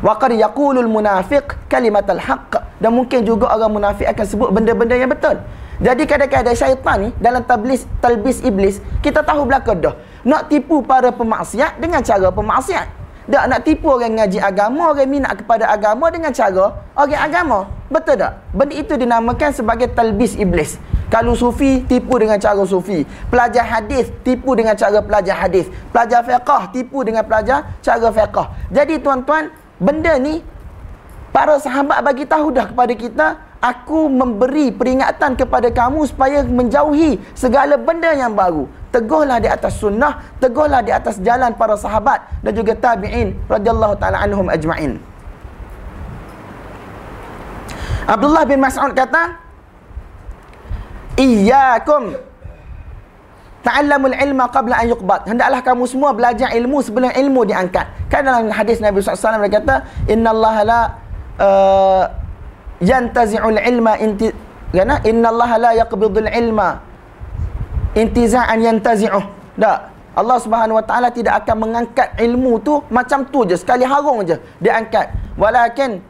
Wa qad yaqulul munafiq kalimatal haqq. Dan mungkin juga orang munafik akan sebut benda-benda yang betul. Jadi kadang-kadang syaitan ni dalam tablis talbis iblis kita tahu belaka dah. Nak tipu para pemaksiat dengan cara pemaksiat. Tak nak tipu orang ngaji agama, orang minat kepada agama dengan cara orang agama. Betul tak? Benda itu dinamakan sebagai talbis iblis. Kalau sufi tipu dengan cara sufi. Pelajar hadis tipu dengan cara pelajar hadis. Pelajar fiqh tipu dengan pelajar cara fiqh. Jadi tuan-tuan, benda ni para sahabat bagi tahu dah kepada kita aku memberi peringatan kepada kamu supaya menjauhi segala benda yang baru. Teguhlah di atas sunnah, teguhlah di atas jalan para sahabat dan juga tabi'in radhiyallahu taala anhum ajma'in. Abdullah bin Mas'ud kata, iyyakum ta'allamul ilma qabla an yuqbad hendaklah kamu semua belajar ilmu sebelum ilmu diangkat kan dalam hadis Nabi SAW dia kata innallaha la uh, yantazi'ul ilma inti kana innallaha la yaqbidul ilma intiza'an yantazi'uh tak. Allah Subhanahu wa taala tidak akan mengangkat ilmu tu macam tu je sekali harung je dia angkat. Walakin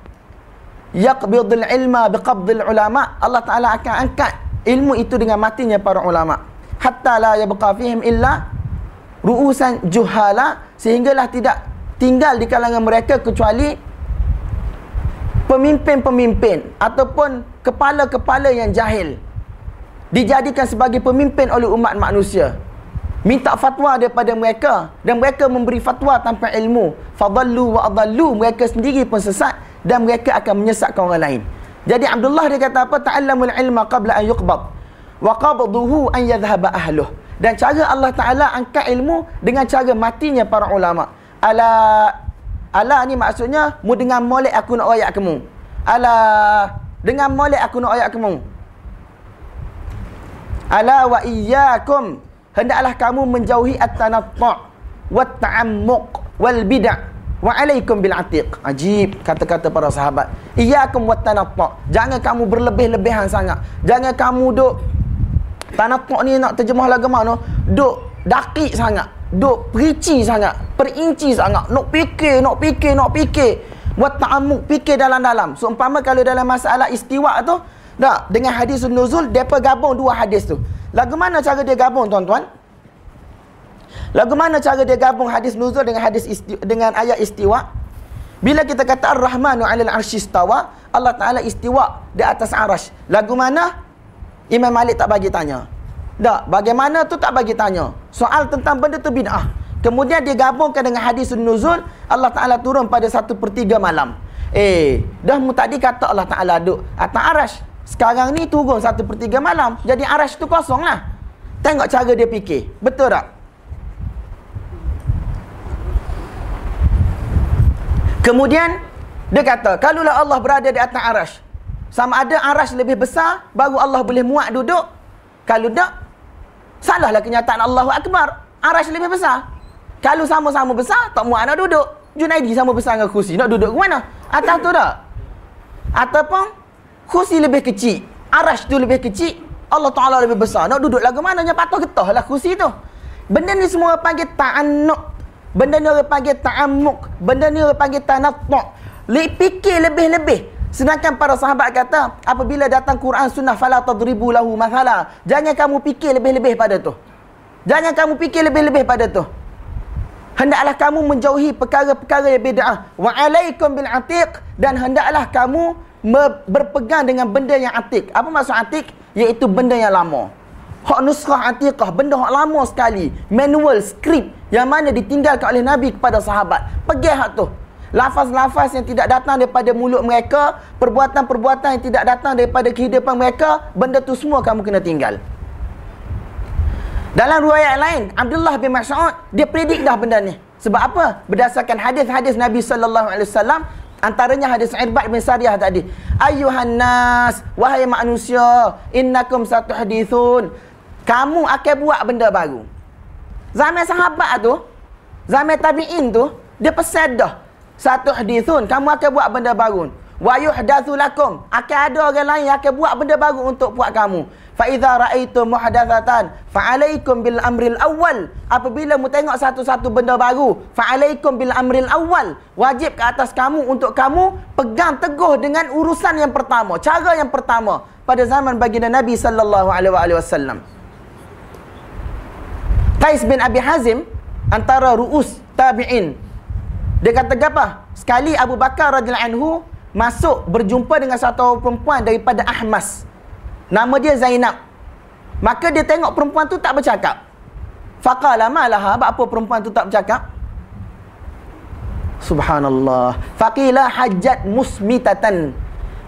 yaqbidul ilma biqabdil ulama Allah taala akan angkat ilmu itu dengan matinya para ulama. Hatta la yabqa fihim illa ru'usan juhala sehinggalah tidak tinggal di kalangan mereka kecuali pemimpin-pemimpin ataupun kepala-kepala yang jahil dijadikan sebagai pemimpin oleh umat manusia. Minta fatwa daripada mereka dan mereka memberi fatwa tanpa ilmu. Fadallu wa adallu mereka sendiri pun sesat dan mereka akan menyesatkan orang lain. Jadi Abdullah dia kata apa? Ta'allamul ilma qabla an yuqbad. Wa qabduhu an yadhhaba ahluh. Dan cara Allah Taala angkat ilmu dengan cara matinya para ulama. Ala ala ni maksudnya mu dengan molek aku nak ayat kamu. Ala dengan molek aku nak ayat kamu ala wa iyyakum hendaklah kamu menjauhi at-tanattu' wat ta'ammuq wal bid'ah wa alaikum bil atiq ajib kata-kata para sahabat iyyakum wat tanattu' jangan kamu berlebih-lebihan sangat jangan kamu duk Tanatok ni nak terjemah lagu mana? Duk dakik sangat. Duk perici sangat. Perinci sangat. Nak fikir, nak fikir, nak fikir. Buat ta'amuk, fikir dalam-dalam. So, umpama kalau dalam masalah istiwa tu, tak, dengan hadis nuzul, mereka gabung dua hadis tu. Lagu mana cara dia gabung, tuan-tuan? Lagu mana cara dia gabung hadis nuzul dengan hadis isti dengan ayat istiwa? Bila kita kata Ar-Rahmanu 'alal 'arsy istawa, Allah Taala istiwa di atas arash. Lagu mana? Imam Malik tak bagi tanya. Tak, bagaimana tu tak bagi tanya. Soal tentang benda tu bid'ah. Kemudian dia gabungkan dengan hadis nuzul, Allah Ta'ala turun pada satu per tiga malam. Eh, dah mu tadi kata Allah Ta'ala duduk atas arash. Sekarang ni turun satu per tiga malam. Jadi arash tu kosong lah. Tengok cara dia fikir. Betul tak? Kemudian, dia kata, kalaulah Allah berada di atas arash, sama ada arash lebih besar baru Allah boleh muat duduk. Kalau tak salahlah kenyataan Allahu Akbar. Arash lebih besar. Kalau sama-sama besar tak muat nak duduk. Junaidi sama besar dengan kursi. Nak duduk ke mana? Atas tu tak? Ataupun kursi lebih kecil. Arash tu lebih kecil. Allah Ta'ala lebih besar. Nak duduk lagu mana? Yang patut getah lah kursi tu. Benda ni semua panggil ta'anuk. Benda ni orang panggil ta'amuk. Benda ni orang panggil ta'natuk. Fikir lebih-lebih. Sedangkan para sahabat kata, apabila datang Quran sunnah fala tadribu lahu mathala. Jangan kamu fikir lebih-lebih pada tu. Jangan kamu fikir lebih-lebih pada tu. Hendaklah kamu menjauhi perkara-perkara yang bid'ah. Wa alaikum bil atiq dan hendaklah kamu berpegang dengan benda yang atik. Apa maksud atik? Iaitu benda yang lama. Hak nusrah atiqah, benda hak lama sekali. Manual, skrip yang mana ditinggalkan oleh Nabi kepada sahabat. Pergi hak tu lafaz-lafaz yang tidak datang daripada mulut mereka, perbuatan-perbuatan yang tidak datang daripada kehidupan mereka, benda tu semua kamu kena tinggal. Dalam riwayat lain, Abdullah bin Mas'ud dia predik dah benda ni. Sebab apa? Berdasarkan hadis-hadis Nabi sallallahu alaihi wasallam, antaranya hadis Irbad bin Sariyah tadi. Ayuhan nas, wahai manusia, innakum satuhdithun. Kamu akan buat benda baru. Zaman sahabat tu, zaman tabi'in tu, dia pesan dah satu hadithun kamu akan buat benda baru wa yuhdatsu lakum akan ada orang lain yang akan buat benda baru untuk buat kamu fa idza raaitum muhadatsatan fa alaikum bil amril awwal apabila mu tengok satu-satu benda baru fa alaikum bil amril awwal wajib ke atas kamu untuk kamu pegang teguh dengan urusan yang pertama cara yang pertama pada zaman baginda Nabi sallallahu alaihi wasallam Qais bin Abi Hazim antara ruus tabi'in dia kata apa? Sekali Abu Bakar radhiyallahu anhu masuk berjumpa dengan satu perempuan daripada Ahmas. Nama dia Zainab. Maka dia tengok perempuan tu tak bercakap. Faqala malaha apa perempuan tu tak bercakap? Subhanallah. Faqila hajat musmitatan.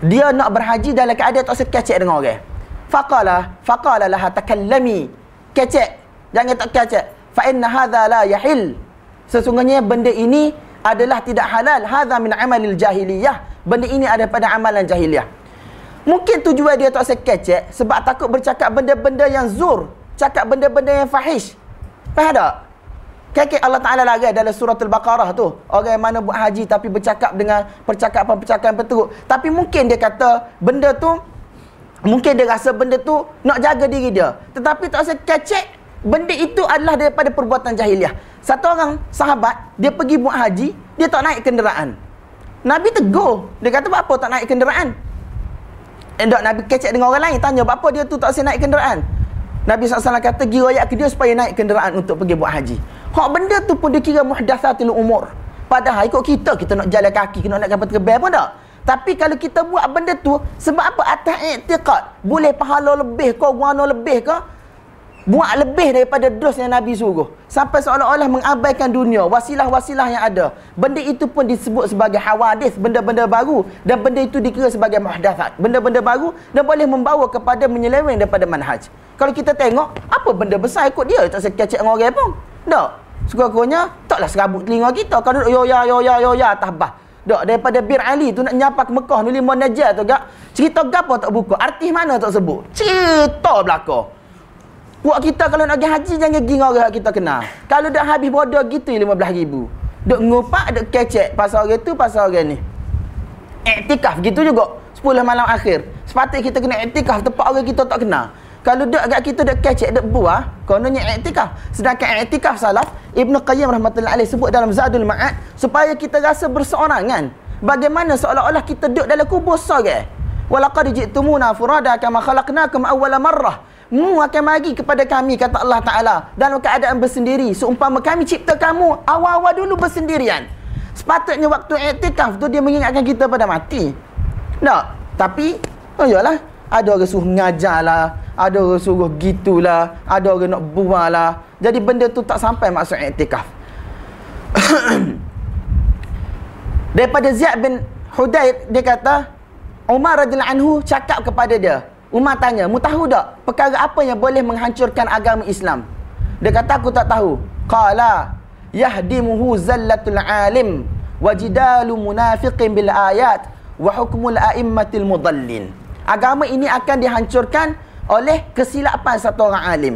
Dia nak berhaji dalam keadaan tak sekecek dengan orang. Faqala faqala laha takallami. Kecek. Jangan tak kecek. Fa inna hadha la yahil. Sesungguhnya benda ini adalah tidak halal hadza min amalil jahiliyah benda ini ada pada amalan jahiliyah Mungkin tujuan dia tak sekecek sebab takut bercakap benda-benda yang zur. Cakap benda-benda yang fahish. Faham tak? Kakek Allah Ta'ala lagi dalam surah Al-Baqarah tu. Orang mana buat haji tapi bercakap dengan percakapan-percakapan peteruk. Tapi mungkin dia kata benda tu, mungkin dia rasa benda tu nak jaga diri dia. Tetapi tak rasa kecek, benda itu adalah daripada perbuatan jahiliah. Satu orang sahabat, dia pergi buat haji, dia tak naik kenderaan. Nabi tegur. Dia kata, apa tak naik kenderaan? Tak, Nabi kecek dengan orang lain. Tanya, apa dia tu tak rasa naik kenderaan? Nabi SAW kata, pergi royak ke dia supaya naik kenderaan untuk pergi buat haji. Hak benda tu pun dikira muhdatsatil umur. Padahal ikut kita kita nak jalan kaki, kita nak nak kapal terbang pun tak. Tapi kalau kita buat benda tu sebab apa atas i'tiqad, boleh pahala lebih ke, warna lebih ke? Buat lebih daripada dos yang Nabi suruh. Sampai seolah-olah mengabaikan dunia, wasilah-wasilah yang ada. Benda itu pun disebut sebagai hawadis, benda-benda baru. Dan benda itu dikira sebagai muhdatsat. Benda-benda baru dan boleh membawa kepada menyeleweng daripada manhaj. Kalau kita tengok, apa benda besar ikut dia? Tak sekecek dengan orang pun. Tak. Sekurang-kurangnya taklah serabut telinga kita. Kalau duduk yo ya yo ya yo ya atas bah. Dok daripada Bir Ali tu nak nyapa ke Mekah ni lima najat tu gak. Cerita gapo tak buka? Artis mana tak sebut? Cerita belaka. Buat kita kalau nak pergi haji jangan dengan orang kita kenal. Kalau dah habis bodoh gitu ribu. Dok ngupak dok kecek pasal orang tu pasal orang ni. Iktikaf gitu juga. 10 malam akhir. Sepatutnya kita kena iktikaf tempat orang kita tak kenal. Kalau dek agak kita dek kecek dek buah, kononnya i'tikaf. Sedangkan i'tikaf salaf, Ibnu Qayyim rahmatullahi alaih sebut dalam Zadul Ma'ad supaya kita rasa berseorangan. Bagaimana seolah-olah kita duduk dalam kubur sore. Walaqad ji'tumuna furada kama khalaqnakum awwala marrah. Mu akan mari kepada kami kata Allah Taala dalam keadaan bersendiri seumpama kami cipta kamu awal-awal dulu bersendirian. Sepatutnya waktu i'tikaf tu dia mengingatkan kita pada mati. Tak. Tapi oh yalah ada orang suruh mengajarlah ada orang suruh gitulah ada orang nak buang lah jadi benda tu tak sampai maksud i'tikaf daripada Ziyad bin Hudaid dia kata Umar radhiyallahu anhu cakap kepada dia Umar tanya mu tahu tak perkara apa yang boleh menghancurkan agama Islam dia kata aku tak tahu qala yahdimuhu zallatul alim wajidalu munafiqin bil ayat wa hukmul a'immatil mudallin agama ini akan dihancurkan oleh kesilapan satu orang alim.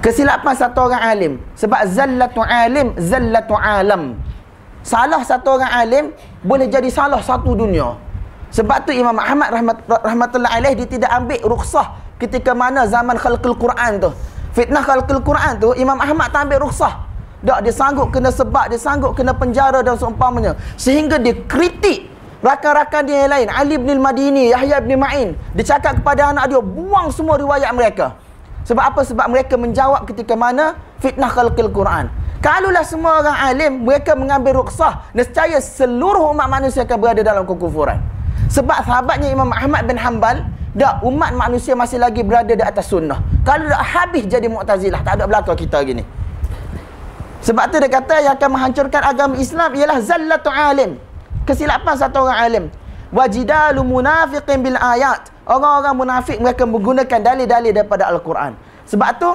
Kesilapan satu orang alim. Sebab zallatu alim, zallatu alam. Salah satu orang alim boleh jadi salah satu dunia. Sebab tu Imam Ahmad rahmat, rahmatullah alaih dia tidak ambil rukhsah ketika mana zaman khalqul Quran tu. Fitnah khalqul Quran tu Imam Ahmad tak ambil rukhsah. Tak dia sanggup kena sebab, dia sanggup kena penjara dan seumpamanya. Sehingga dia kritik rakan-rakan dia yang lain Ali bin Madini Yahya bin Ma'in dia cakap kepada anak dia buang semua riwayat mereka sebab apa sebab mereka menjawab ketika mana fitnah khalqil Quran kalaulah semua orang alim mereka mengambil rukhsah nescaya seluruh umat manusia akan berada dalam kekufuran sebab sahabatnya Imam Ahmad bin Hanbal dak umat manusia masih lagi berada di atas sunnah. Kalau dah habis jadi mu'tazilah tak ada belakang kita gini. Sebab tu dia kata yang akan menghancurkan agama Islam ialah zallatu alim. Kesilapan satu orang alim. Wajidalu munafiqin bil ayat. Orang-orang munafik mereka menggunakan dalil-dalil daripada al-Quran. Sebab tu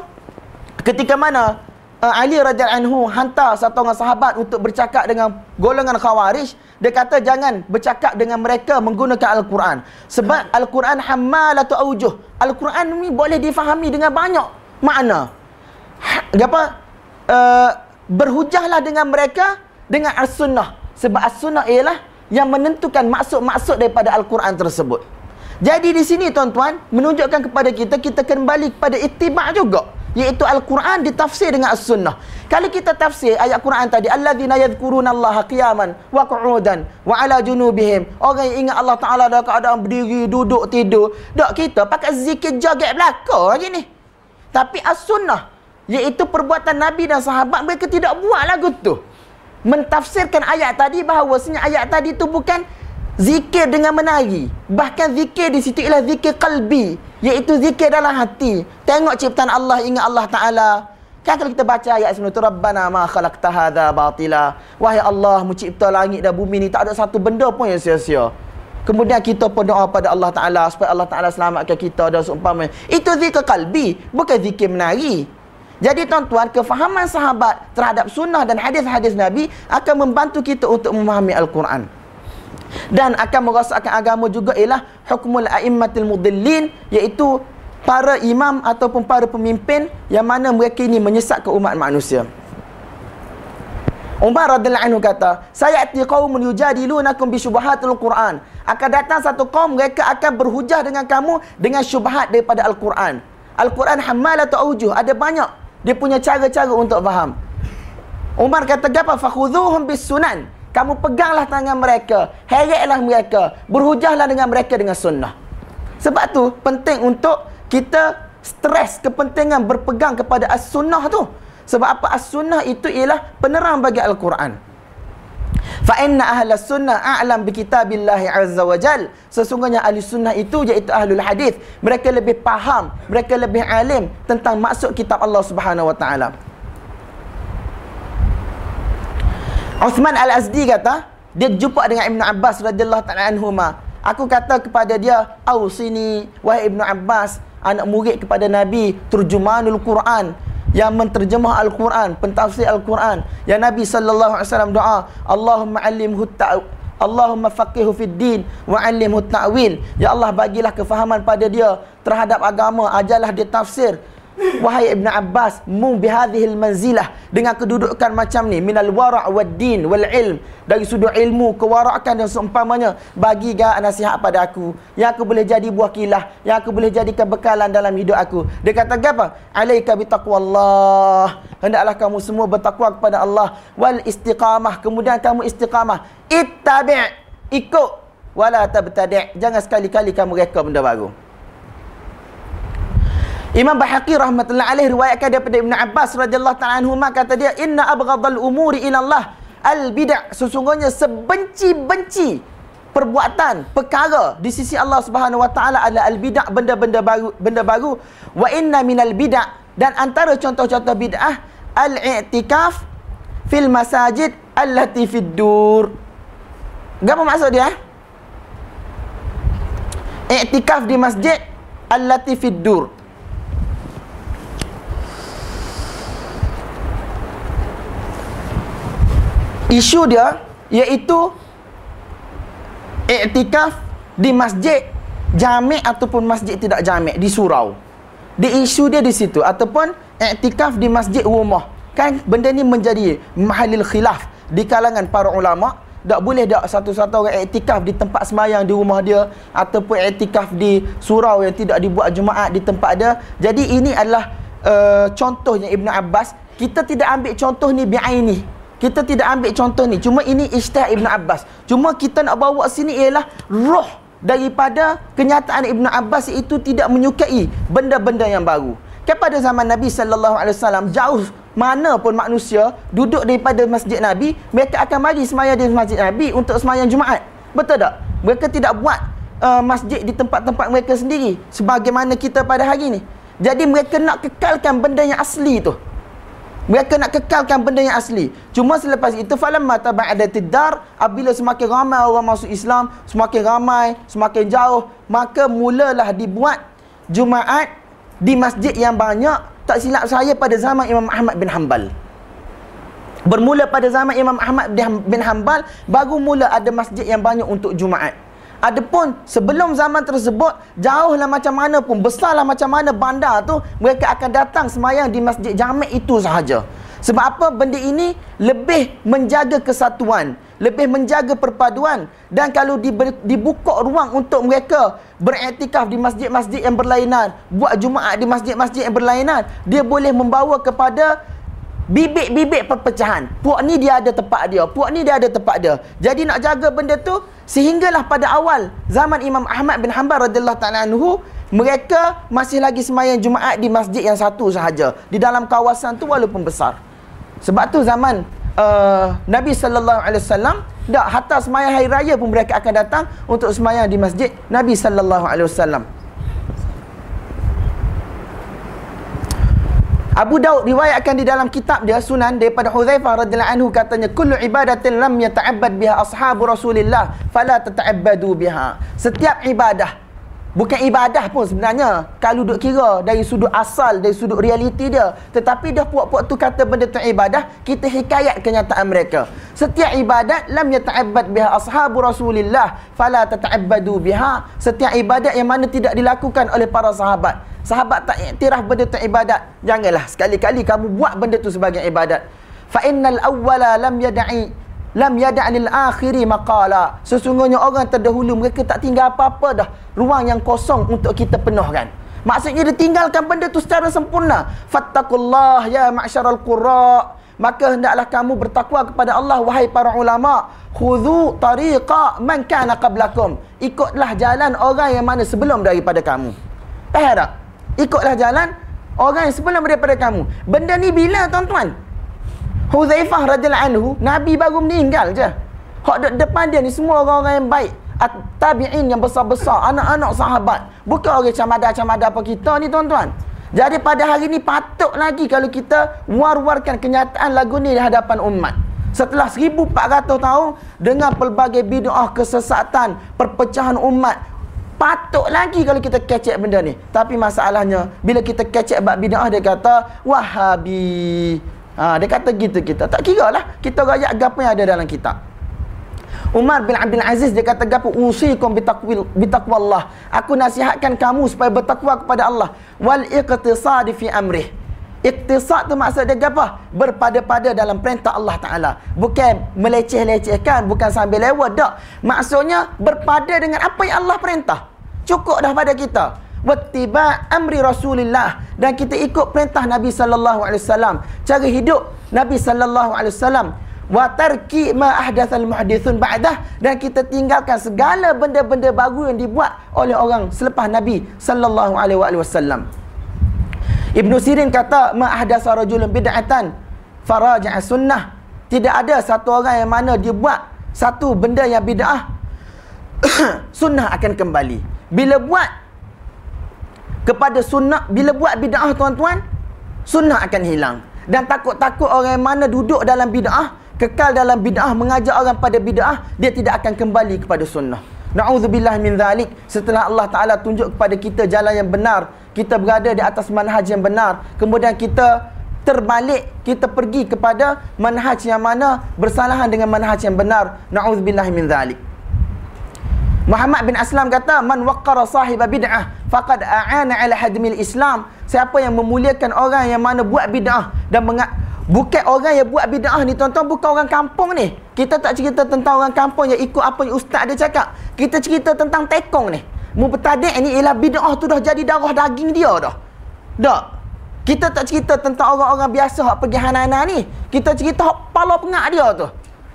ketika mana uh, Ali radhiyallahu anhu hantar satu orang sahabat untuk bercakap dengan golongan khawarij. Dia kata jangan bercakap dengan mereka menggunakan al-Quran. Sebab al-Quran hammalatu aujuh al-Quran ni boleh difahami dengan banyak makna. Ha, apa? Uh, berhujahlah dengan mereka dengan as-sunnah. Sebab as-sunnah ialah yang menentukan maksud-maksud daripada Al-Quran tersebut. Jadi di sini tuan-tuan menunjukkan kepada kita kita kembali kepada ittiba' juga iaitu Al-Quran ditafsir dengan As-Sunnah. Kalau kita tafsir ayat Quran tadi alladzina yadhkurunallaha qiyaman wa qu'udan wa 'ala junubihim. Orang yang ingat Allah Taala dalam keadaan berdiri, duduk, tidur. Tak kita pakai zikir joget belaka lagi ni. Tapi As-Sunnah iaitu perbuatan Nabi dan sahabat mereka tidak buat lagu tu mentafsirkan ayat tadi bahawasanya ayat tadi itu bukan zikir dengan menari bahkan zikir di situ ialah zikir kalbi iaitu zikir dalam hati tengok ciptaan Allah ingat Allah Taala kan kalau kita baca ayat sebelum tu rabbana ma khalaqta hadza batila wahai Allah mencipta langit dan bumi ni tak ada satu benda pun yang sia-sia Kemudian kita pun doa pada Allah Ta'ala supaya Allah Ta'ala selamatkan kita dan seumpamanya. Itu zikir kalbi, bukan zikir menari. Jadi tuan-tuan, kefahaman sahabat terhadap sunnah dan hadis-hadis Nabi akan membantu kita untuk memahami Al-Quran. Dan akan merosakkan agama juga ialah hukmul a'immatil mudillin iaitu para imam ataupun para pemimpin yang mana mereka ini menyesatkan umat manusia. Umar radhiyallahu anhu kata, "Saya ati qaumun yujadilunakum bi syubhatil Quran." Akan datang satu kaum mereka akan berhujah dengan kamu dengan syubhat daripada Al-Quran. Al-Quran hammalatu aujuh, ada banyak dia punya cara-cara untuk faham. Umar kata, "Gapa fakhudhuhum bis sunan?" Kamu peganglah tangan mereka, heretlah mereka, berhujahlah dengan mereka dengan sunnah. Sebab tu penting untuk kita stres kepentingan berpegang kepada as-sunnah tu. Sebab apa as-sunnah itu ialah penerang bagi Al-Quran. Fa inna ahla sunnah a'lam bi kitabillahi azza wa jal. Sesungguhnya ahli sunnah itu iaitu ahlul hadis. Mereka lebih faham, mereka lebih alim tentang maksud kitab Allah Subhanahu wa taala. Uthman Al-Azdi kata, dia jumpa dengan Ibn Abbas radhiyallahu ta'ala anhuma. Aku kata kepada dia, "Ausini wahai Ibn Abbas, anak murid kepada Nabi, terjemahanul Quran." yang menterjemah Al-Quran, pentafsir Al-Quran. Yang Nabi sallallahu alaihi wasallam doa, Allahumma alimhu ta'u Allahumma faqihu fid din wa alimhu ta'wil. Ya Allah bagilah kefahaman pada dia terhadap agama, ajarlah dia tafsir Wahai Ibn Abbas, mu bihadhil manzilah dengan kedudukan macam ni minal wara' wad din wal ilm dari sudut ilmu, kewarakan dan seumpamanya bagi ga nasihat pada aku yang aku boleh jadi buah kilah, yang aku boleh jadikan bekalan dalam hidup aku. Dia kata apa? Alaika bi taqwallah. Hendaklah kamu semua bertakwa kepada Allah wal istiqamah. Kemudian kamu istiqamah. Ittabi' ikut wala tabtadi'. Jangan sekali-kali kamu reka benda baru. Imam Bahaqi rahmatullah alaih riwayatkan daripada Ibn Abbas radhiyallahu ta'ala anhu kata dia inna abghadal umuri ila Allah al bid'ah. Sesungguhnya sebenci-benci perbuatan perkara di sisi Allah Subhanahu wa taala adalah al bid'ah benda-benda baru benda baru. Wa inna minal bid'ah dan antara contoh-contoh bid'ah al i'tikaf fil masajid allati fid dur. Apa maksud dia i'tikaf di masjid allati fid dur isu dia iaitu iktikaf di masjid jami' ataupun masjid tidak jami' di surau. Di isu dia di situ ataupun iktikaf di masjid rumah. Kan benda ni menjadi mahalil khilaf di kalangan para ulama. Tak boleh tak satu-satu orang iktikaf di tempat semayang di rumah dia ataupun iktikaf di surau yang tidak dibuat Jumaat di tempat dia. Jadi ini adalah uh, contohnya Ibn Abbas. Kita tidak ambil contoh ni bi'aini kita tidak ambil contoh ni. Cuma ini ijtihad Ibn Abbas. Cuma kita nak bawa sini ialah roh daripada kenyataan Ibn Abbas itu tidak menyukai benda-benda yang baru. Kepada zaman Nabi sallallahu alaihi wasallam jauh mana pun manusia duduk daripada masjid Nabi mereka akan mari sembahyang di masjid Nabi untuk sembahyang Jumaat. Betul tak? Mereka tidak buat uh, masjid di tempat-tempat mereka sendiri sebagaimana kita pada hari ni. Jadi mereka nak kekalkan benda yang asli tu mereka nak kekalkan benda yang asli. Cuma selepas itu falam mata ba'da tiddar apabila semakin ramai orang masuk Islam, semakin ramai, semakin jauh, maka mulalah dibuat Jumaat di masjid yang banyak. Tak silap saya pada zaman Imam Ahmad bin Hanbal. Bermula pada zaman Imam Ahmad bin Hanbal baru mula ada masjid yang banyak untuk Jumaat. Adapun sebelum zaman tersebut jauhlah macam mana pun besarlah macam mana bandar tu mereka akan datang semayang di masjid jamek itu sahaja. Sebab apa benda ini lebih menjaga kesatuan, lebih menjaga perpaduan dan kalau dibuka ruang untuk mereka beriktikaf di masjid-masjid yang berlainan, buat Jumaat di masjid-masjid yang berlainan, dia boleh membawa kepada bibit-bibit perpecahan. Puak ni dia ada tempat dia, puak ni dia ada tempat dia. Jadi nak jaga benda tu sehinggalah pada awal zaman Imam Ahmad bin Hanbal radhiyallahu taala anhu mereka masih lagi semayang Jumaat di masjid yang satu sahaja di dalam kawasan tu walaupun besar. Sebab tu zaman uh, Nabi sallallahu alaihi wasallam dak hatta semayang hari raya pun mereka akan datang untuk semayang di masjid Nabi sallallahu alaihi wasallam. Abu Daud riwayatkan di dalam kitab dia Sunan daripada Hudzaifah radhiyallahu anhu katanya kullu ibadatin lam yata'abbad biha ashabu Rasulillah fala tata'abbadu biha. Setiap ibadah Bukan ibadah pun sebenarnya. Kalau duduk kira dari sudut asal Dari sudut realiti dia. Tetapi dah puak-puak tu kata benda tu ibadah Kita hikayat kenyataan mereka. Setiap ibadat Lam yata'abbad biha ashabu rasulillah Fala tata'abbadu biha. Setiap ibadat yang mana tidak dilakukan oleh para sahabat. Sahabat tak iktiraf benda tu ibadat. Janganlah. Sekali-kali kamu buat benda tu sebagai ibadat. Fa innal awwala lam yada'i lam yada'nil akhiri maqala. Sesungguhnya orang terdahulu mereka tak tinggal apa-apa dah. Ruang yang kosong untuk kita penuhkan maksudnya dia tinggalkan benda tu secara sempurna. Fattaqullah ya ma'syaral qurra. Maka hendaklah kamu bertakwa kepada Allah wahai para ulama. Khudhu tariqa man kana qablakum. Ikutlah jalan orang yang mana sebelum daripada kamu. Faham tak? Ikutlah jalan orang yang sebelum daripada kamu. Benda ni bila tuan-tuan Huzaifah radhiyallahu anhu, Nabi baru meninggal je. Hak de depan dia ni semua orang-orang yang baik. At-tabi'in yang besar-besar, anak-anak sahabat. Bukan orang camada-camada apa kita ni tuan-tuan. Jadi pada hari ni patut lagi kalau kita war-warkan kenyataan lagu ni di hadapan umat. Setelah 1400 tahun dengan pelbagai bid'ah kesesatan, perpecahan umat, patut lagi kalau kita kecek benda ni. Tapi masalahnya bila kita kecek bab bid'ah dia kata Wahabi. Ha, dia kata gitu kita. Tak kira lah. Kita rakyat apa yang ada dalam kitab. Umar bin Abdul Aziz dia kata gapo usikum bitaqwil bitaqwallah. Aku nasihatkan kamu supaya bertakwa kepada Allah wal iqtisad fi amrih. Iktisad tu maksud dia apa? Berpada-pada dalam perintah Allah Ta'ala. Bukan meleceh-lecehkan, bukan sambil lewat. Tak. Maksudnya berpada dengan apa yang Allah perintah. Cukup dah pada kita wattiba amri rasulillah. Dan kita ikut perintah Nabi sallallahu alaihi wasallam. Cara hidup Nabi sallallahu alaihi wasallam. Wa tarki ma ahdatsal muhaddithun ba'dah. Dan kita tinggalkan segala benda-benda baru yang dibuat oleh orang selepas Nabi sallallahu alaihi wasallam. Ibnu Sirin kata ma ahdatsa rajulun bid'atan faraja'a sunnah. Tidak ada satu orang yang mana dia buat satu benda yang bid'ah sunnah akan kembali. Bila buat kepada sunnah bila buat bid'ah tuan-tuan sunnah akan hilang. Dan takut-takut orang yang mana duduk dalam bid'ah kekal dalam bid'ah mengajak orang pada bid'ah dia tidak akan kembali kepada sunnah. Na'udzubillah min zalik. Setelah Allah Taala tunjuk kepada kita jalan yang benar kita berada di atas manhaj yang benar kemudian kita terbalik kita pergi kepada manhaj yang mana bersalahan dengan manhaj yang benar na'udzubillah min zalik Muhammad bin Aslam kata man waqqara sahiba bid'ah faqad a'ana ala hadmil Islam. Siapa yang memuliakan orang yang mana buat bid'ah dan menga- bukan orang yang buat bid'ah ni tuan-tuan bukan orang kampung ni. Kita tak cerita tentang orang kampung yang ikut apa yang ustaz dia cakap. Kita cerita tentang tekong ni. Mubtadi' ni ialah bid'ah tu dah jadi darah daging dia dah. Tak. Kita tak cerita tentang orang-orang biasa hak pergi hanana ni. Kita cerita hak pala pengak dia tu.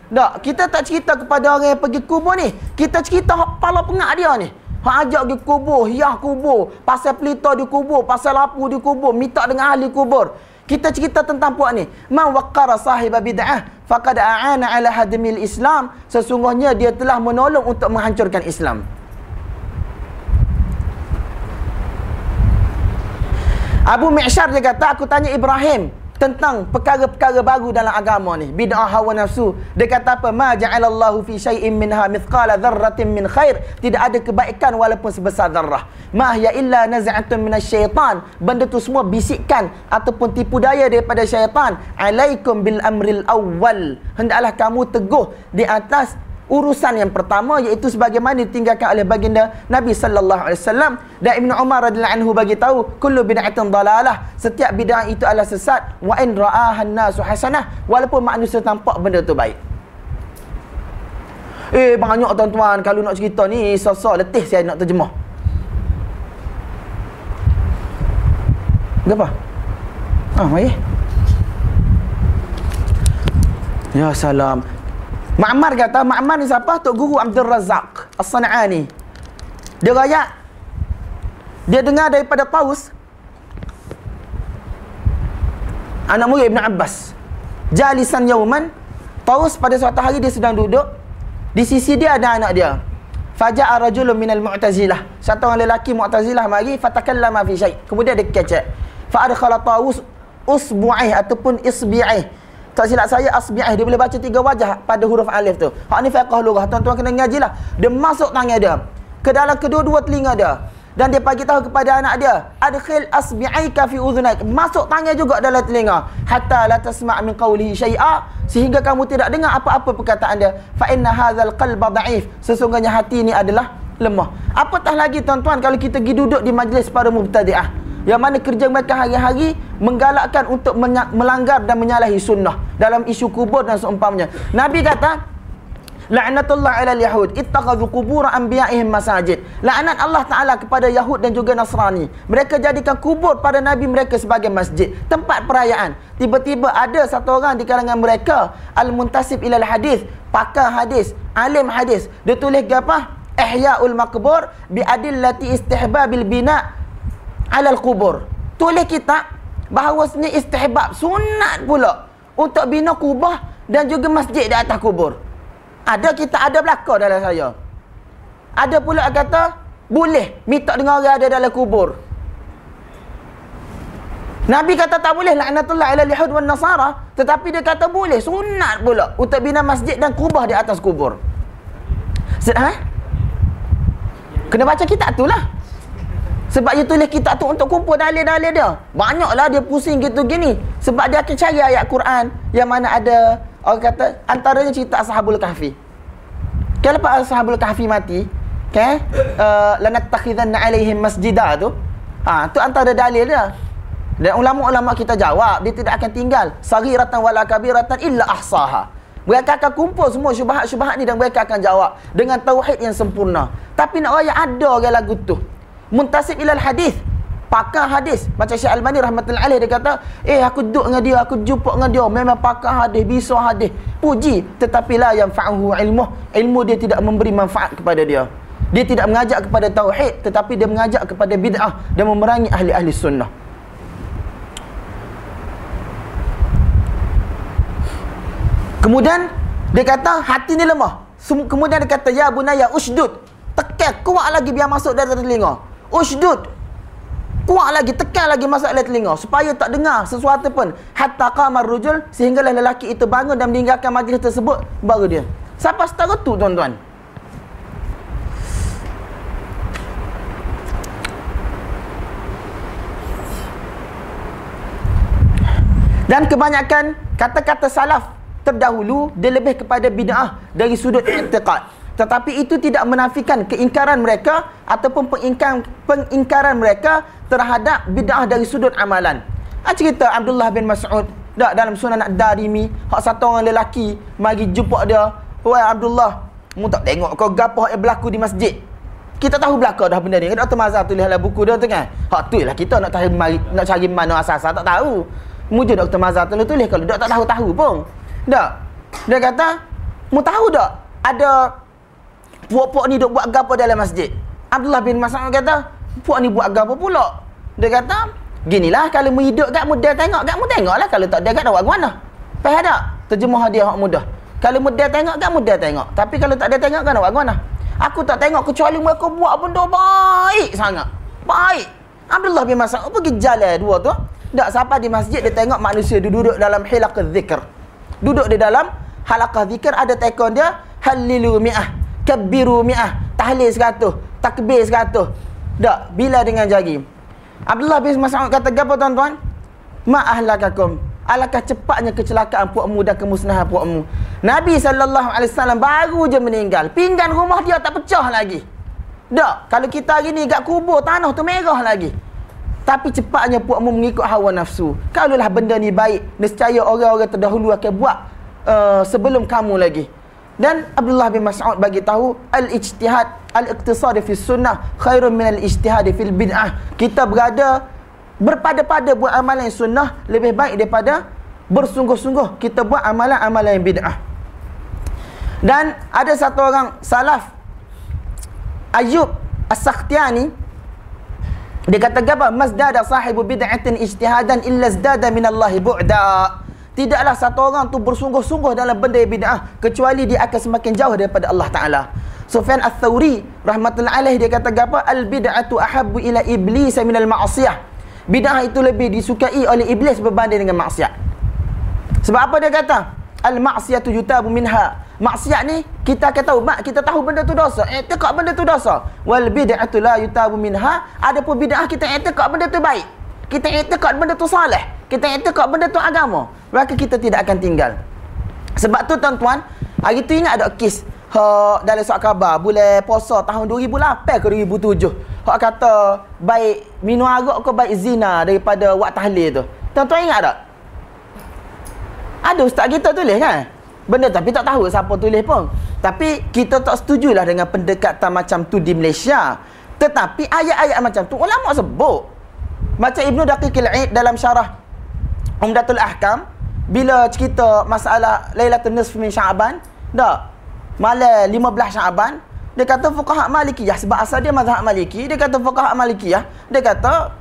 Tak, kita tak cerita kepada orang yang pergi kubur ni. Kita cerita pala pengak dia ni. Hak ajak pergi kubur, hiah kubur, pasal pelita di kubur, pasal lapu di kubur, minta dengan ahli kubur. Kita cerita tentang puak ni. Man waqara sahib bid'ah faqad a'ana ala hadmil Islam. Sesungguhnya dia telah menolong untuk menghancurkan Islam. Abu Mi'syar dia kata, aku tanya Ibrahim, tentang perkara-perkara baru dalam agama ni. Bid'ah hawa nafsu. Dia kata apa? Ma ja'alallahu fi syai'in minha mithqala dzarratin min khair. Tidak ada kebaikan walaupun sebesar zarrah. Ma ya illa naz'atun minasyaitan benda tu semua bisikan ataupun tipu daya daripada syaitan. Alaikum bil amril awwal. Hendaklah kamu teguh di atas urusan yang pertama iaitu sebagaimana ditinggalkan oleh baginda Nabi sallallahu alaihi wasallam. Dan Ibnu Umar radhiyallahu anhu bagi tahu kullu bid'atin dalalah. Setiap bid'ah itu adalah sesat. Wa in ra'aha an-nasu hasanah. Walaupun manusia tampak benda tu baik. Eh banyak tuan-tuan kalau nak cerita ni sosok letih saya nak terjemah. Apa ah mai Ya salam Ma'mar kata, Ma'mar ni siapa? Tok Guru Abdul Razak As-Sana'ani. Dia raya. Dia dengar daripada Paus. Anak murid Ibn Abbas. Jalisan Yauman. Paus pada suatu hari dia sedang duduk. Di sisi dia ada anak dia. Faja'a rajulun minal mu'tazilah. Satu orang lelaki mu'tazilah mari. Fatakallama fi syait. Kemudian dia kecek. Fa'adkhala Paus usbu'ih ataupun isbi'ih tak silap saya asbi'ah dia boleh baca tiga wajah pada huruf alif tu. Hak ni fiqh lughah. Tuan-tuan kena ngaji lah. Dia masuk tangan dia ke dalam kedua-dua telinga dia. dan dia bagi tahu kepada anak dia adkhil asbi'aika fi udhunaik masuk tangan juga dalam telinga hatta la tasma' min qawlihi syai'a sehingga kamu tidak dengar apa-apa perkataan dia fa inna hadzal qalba da'if sesungguhnya hati ini adalah lemah apatah lagi tuan-tuan kalau kita pergi duduk di majlis para mubtadi'ah yang mana kerja mereka hari-hari menggalakkan untuk melanggar dan menyalahi sunnah dalam isu kubur dan seumpamanya nabi kata La'natullah ala yahud ittakhadhu qubur anbiya'ihim masajid. La'nat Allah Taala kepada Yahud dan juga Nasrani. Mereka jadikan kubur pada nabi mereka sebagai masjid, tempat perayaan. Tiba-tiba ada satu orang di kalangan mereka al-muntasib ilal hadis, pakar hadis, alim hadis. Dia tulis apa? Ihya'ul maqbur bi adillati istihbabil bina' ala al-qubur. Tulis kitab bahawasanya istihbab sunat pula untuk bina kubah dan juga masjid di atas kubur. Ada kita ada belaka dalam saya. Ada pula kata boleh minta dengan orang ada dalam kubur. Nabi kata tak boleh laknatullah ala lihud wan nasara tetapi dia kata boleh sunat pula untuk bina masjid dan kubah di atas kubur. Ha? Kena baca kitab tu lah. Sebab dia tulis kitab tu untuk kumpul dalil-dalil dia. Banyaklah dia pusing gitu gini. Sebab dia akan cari ayat Quran yang mana ada Orang kata antaranya cerita Ashabul Kahfi. Kalau Pak Ashabul Kahfi mati, okay? Uh, lanat takhidan alaihim masjidah tu. Ha, tu antara dalil dia. Dan ulama-ulama kita jawab, dia tidak akan tinggal saghiratan wala kabiratan illa ahsaha. Mereka akan kumpul semua syubhat-syubhat ni dan mereka akan jawab dengan tauhid yang sempurna. Tapi nak raya ada orang lagu tu. Muntasib ilal hadis. Pakar hadis. Macam Syekh Al-Bani rahmatullahi alaih dia kata eh aku duduk dengan dia aku jumpa dengan dia memang pakar hadis bisa hadis. Puji tetapi la yang fa'uhu ilmu ilmu dia tidak memberi manfaat kepada dia. Dia tidak mengajak kepada tauhid tetapi dia mengajak kepada bid'ah. Dan memerangi ahli-ahli sunnah. Kemudian dia kata hati ni lemah. Kemudian dia kata ya bunaya usdud. Tekan kuat lagi biar masuk dalam telinga usdud kuat lagi tekan lagi masalah telinga. Supaya tak dengar sesuatu pun. Hatta qamar rujul sehinggalah lelaki itu bangun dan meninggalkan majlis tersebut baru dia. Siapa setara tu tuan-tuan? Dan kebanyakan kata-kata salaf terdahulu dia lebih kepada bid'ah dari sudut i'tiqad tetapi itu tidak menafikan keingkaran mereka ataupun pengingkaran, pengingkaran mereka terhadap bid'ah dari sudut amalan. Ha, cerita Abdullah bin Mas'ud dak dalam sunan Ad-Darimi, hak satu orang lelaki mari jumpa dia, "Wahai Abdullah, mu tak tengok kau gapo yang berlaku di masjid?" Kita tahu belaka dah benda ni. Dr. Mazhar tulis dalam buku dia tu kan. Hak tu lah kita nak tahu mari nak cari mana asas tak tahu. Muja Dr. Mazhar tulis tulis kalau dak tak tahu-tahu pun. Dak. Dia kata, "Mu tahu tak ada puak-puak ni duk buat gapo dalam masjid. Abdullah bin Mas'ud kata, puak ni buat gapo pula? Dia kata, ginilah kalau mu hidup kat muda tengok kat mu tengoklah kalau tak kat nak buat mana. Faham tak? Terjemah dia hak mudah. Kalau muda tengok kat muda tengok. Tapi kalau tak ada tengok kan buat mana? Aku tak tengok kecuali mereka buat benda baik sangat. Baik. Abdullah bin Mas'ud pergi jalan dua tu. Tak sampai di masjid dia tengok manusia duduk dalam hilaqah zikr. Duduk di dalam halaqah zikr ada tekon dia halilu mi'ah kabbiru mi'ah. Tahlil 100 takbir 100 tak bila dengan jari? Abdullah bin Mas'ud kata apa tuan-tuan? Ma ahlakakum alakah cepatnya kecelakaan puakmu dan kemusnahan puakmu Nabi sallallahu alaihi wasallam baru je meninggal. Pinggan rumah dia tak pecah lagi. Tak kalau kita hari ni dekat kubur tanah tu merah lagi. Tapi cepatnya puakmu mengikut hawa nafsu. Kalaulah benda ni baik nescaya orang-orang terdahulu akan buat uh, sebelum kamu lagi dan Abdullah bin Mas'ud bagi tahu al-ijtihad al-iqtisad fi sunnah khairun min al-ijtihad fil bid'ah. Kita berada berpada-pada buat amalan sunnah lebih baik daripada bersungguh-sungguh kita buat amalan-amalan yang bid'ah. Dan ada satu orang salaf Ayub As-Sakhtiani dia kata apa? Masdada sahibu bid'atin ijtihadan illa zdada min Allah bu'da. Tidaklah satu orang tu bersungguh-sungguh dalam benda bid'ah kecuali dia akan semakin jauh daripada Allah Taala. Sufyan Ats-Tsauri rahmatullahi alaih dia kata apa? Al bid'atu ahabbu ila iblis min al ma'siyah. Bid'ah itu lebih disukai oleh iblis berbanding dengan maksiat. Sebab apa dia kata? Al ma'siyatu yutabu minha Maksiat ni kita akan tahu, mak kita tahu benda tu dosa. I'tiqad benda tu dosa. Wal bid'atu la yutabu minha. Adapun bid'ah kita i'tiqad benda tu baik. Kita i'tiqad benda tu saleh. Kita i'tiqad benda tu agama. Maka kita tidak akan tinggal. Sebab tu tuan-tuan, hari tu ingat ada kes ha dalam surat khabar bulan puasa tahun 2008 ke 2007. Hak kata baik minum arak ke baik zina daripada waktu tahlil tu. Tuan-tuan ingat tak? Ada ustaz kita tulis kan? Benda tapi tak tahu siapa tulis pun. Tapi kita tak setujulah dengan pendekatan macam tu di Malaysia. Tetapi ayat-ayat macam tu ulama sebut. Macam Ibnu Daqiqil Aid dalam syarah Umdatul Ahkam bila cerita masalah Lailatul Nisf min Sya'ban, dak. Malam 15 Sya'ban, dia kata fuqaha Malikiyah sebab asal dia mazhab Maliki, dia kata fuqaha Malikiyah, dia kata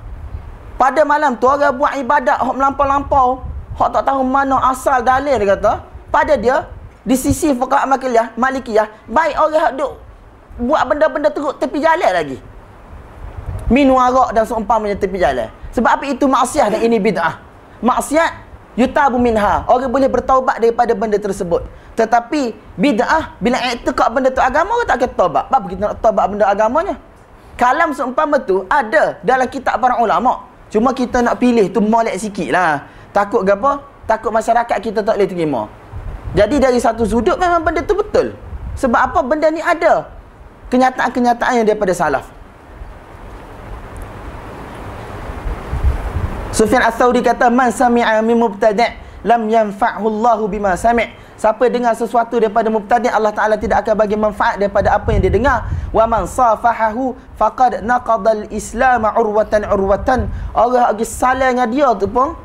pada malam tu orang buat ibadat hok melampau-lampau Hak tak tahu mana asal dalil dia kata. Pada dia, di sisi fuqaha malikiyah, malikiyah, baik orang hak duk buat benda-benda teruk tepi jalan lagi. Minum arak dan seumpamanya tepi jalan. Sebab apa itu maksiat dan ini bid'ah. Maksiat yutabu minha. Orang boleh bertaubat daripada benda tersebut. Tetapi bid'ah bila i'tiqad benda tu agama orang tak akan taubat. Apa kita nak taubat benda agamanya? Kalam seumpama tu ada dalam kitab para ulama. Cuma kita nak pilih tu molek sikit lah. Takut apa? Takut masyarakat kita tak boleh terima. Jadi dari satu sudut memang benda tu betul. Sebab apa? Benda ni ada. Kenyataan-kenyataan yang daripada salaf. Sufyan Ats-Tsauri kata man sami'a min mubtadi' lam yanfa'hu Allah bima sami'. Siapa dengar sesuatu daripada mubtadi' Allah Taala tidak akan bagi manfaat daripada apa yang dia dengar. Wa man safahahu faqad naqada al-islam urwatan urwatan. Orang lagi salah dengan dia tu pun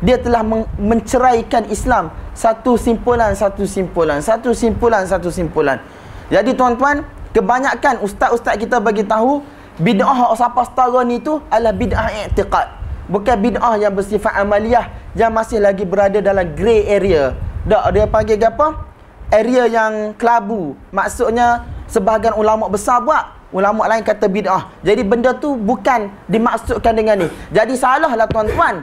dia telah menceraikan Islam satu simpulan satu simpulan satu simpulan satu simpulan jadi tuan-tuan kebanyakan ustaz-ustaz kita bagi tahu bid'ah siapa setara ni tu adalah bid'ah i'tiqad bukan bid'ah yang bersifat amaliyah yang masih lagi berada dalam grey area. Dak dia panggil apa? Area yang kelabu. Maksudnya sebahagian ulama besar buat ulama lain kata bid'ah. Jadi benda tu bukan dimaksudkan dengan ni. Jadi salahlah tuan-tuan.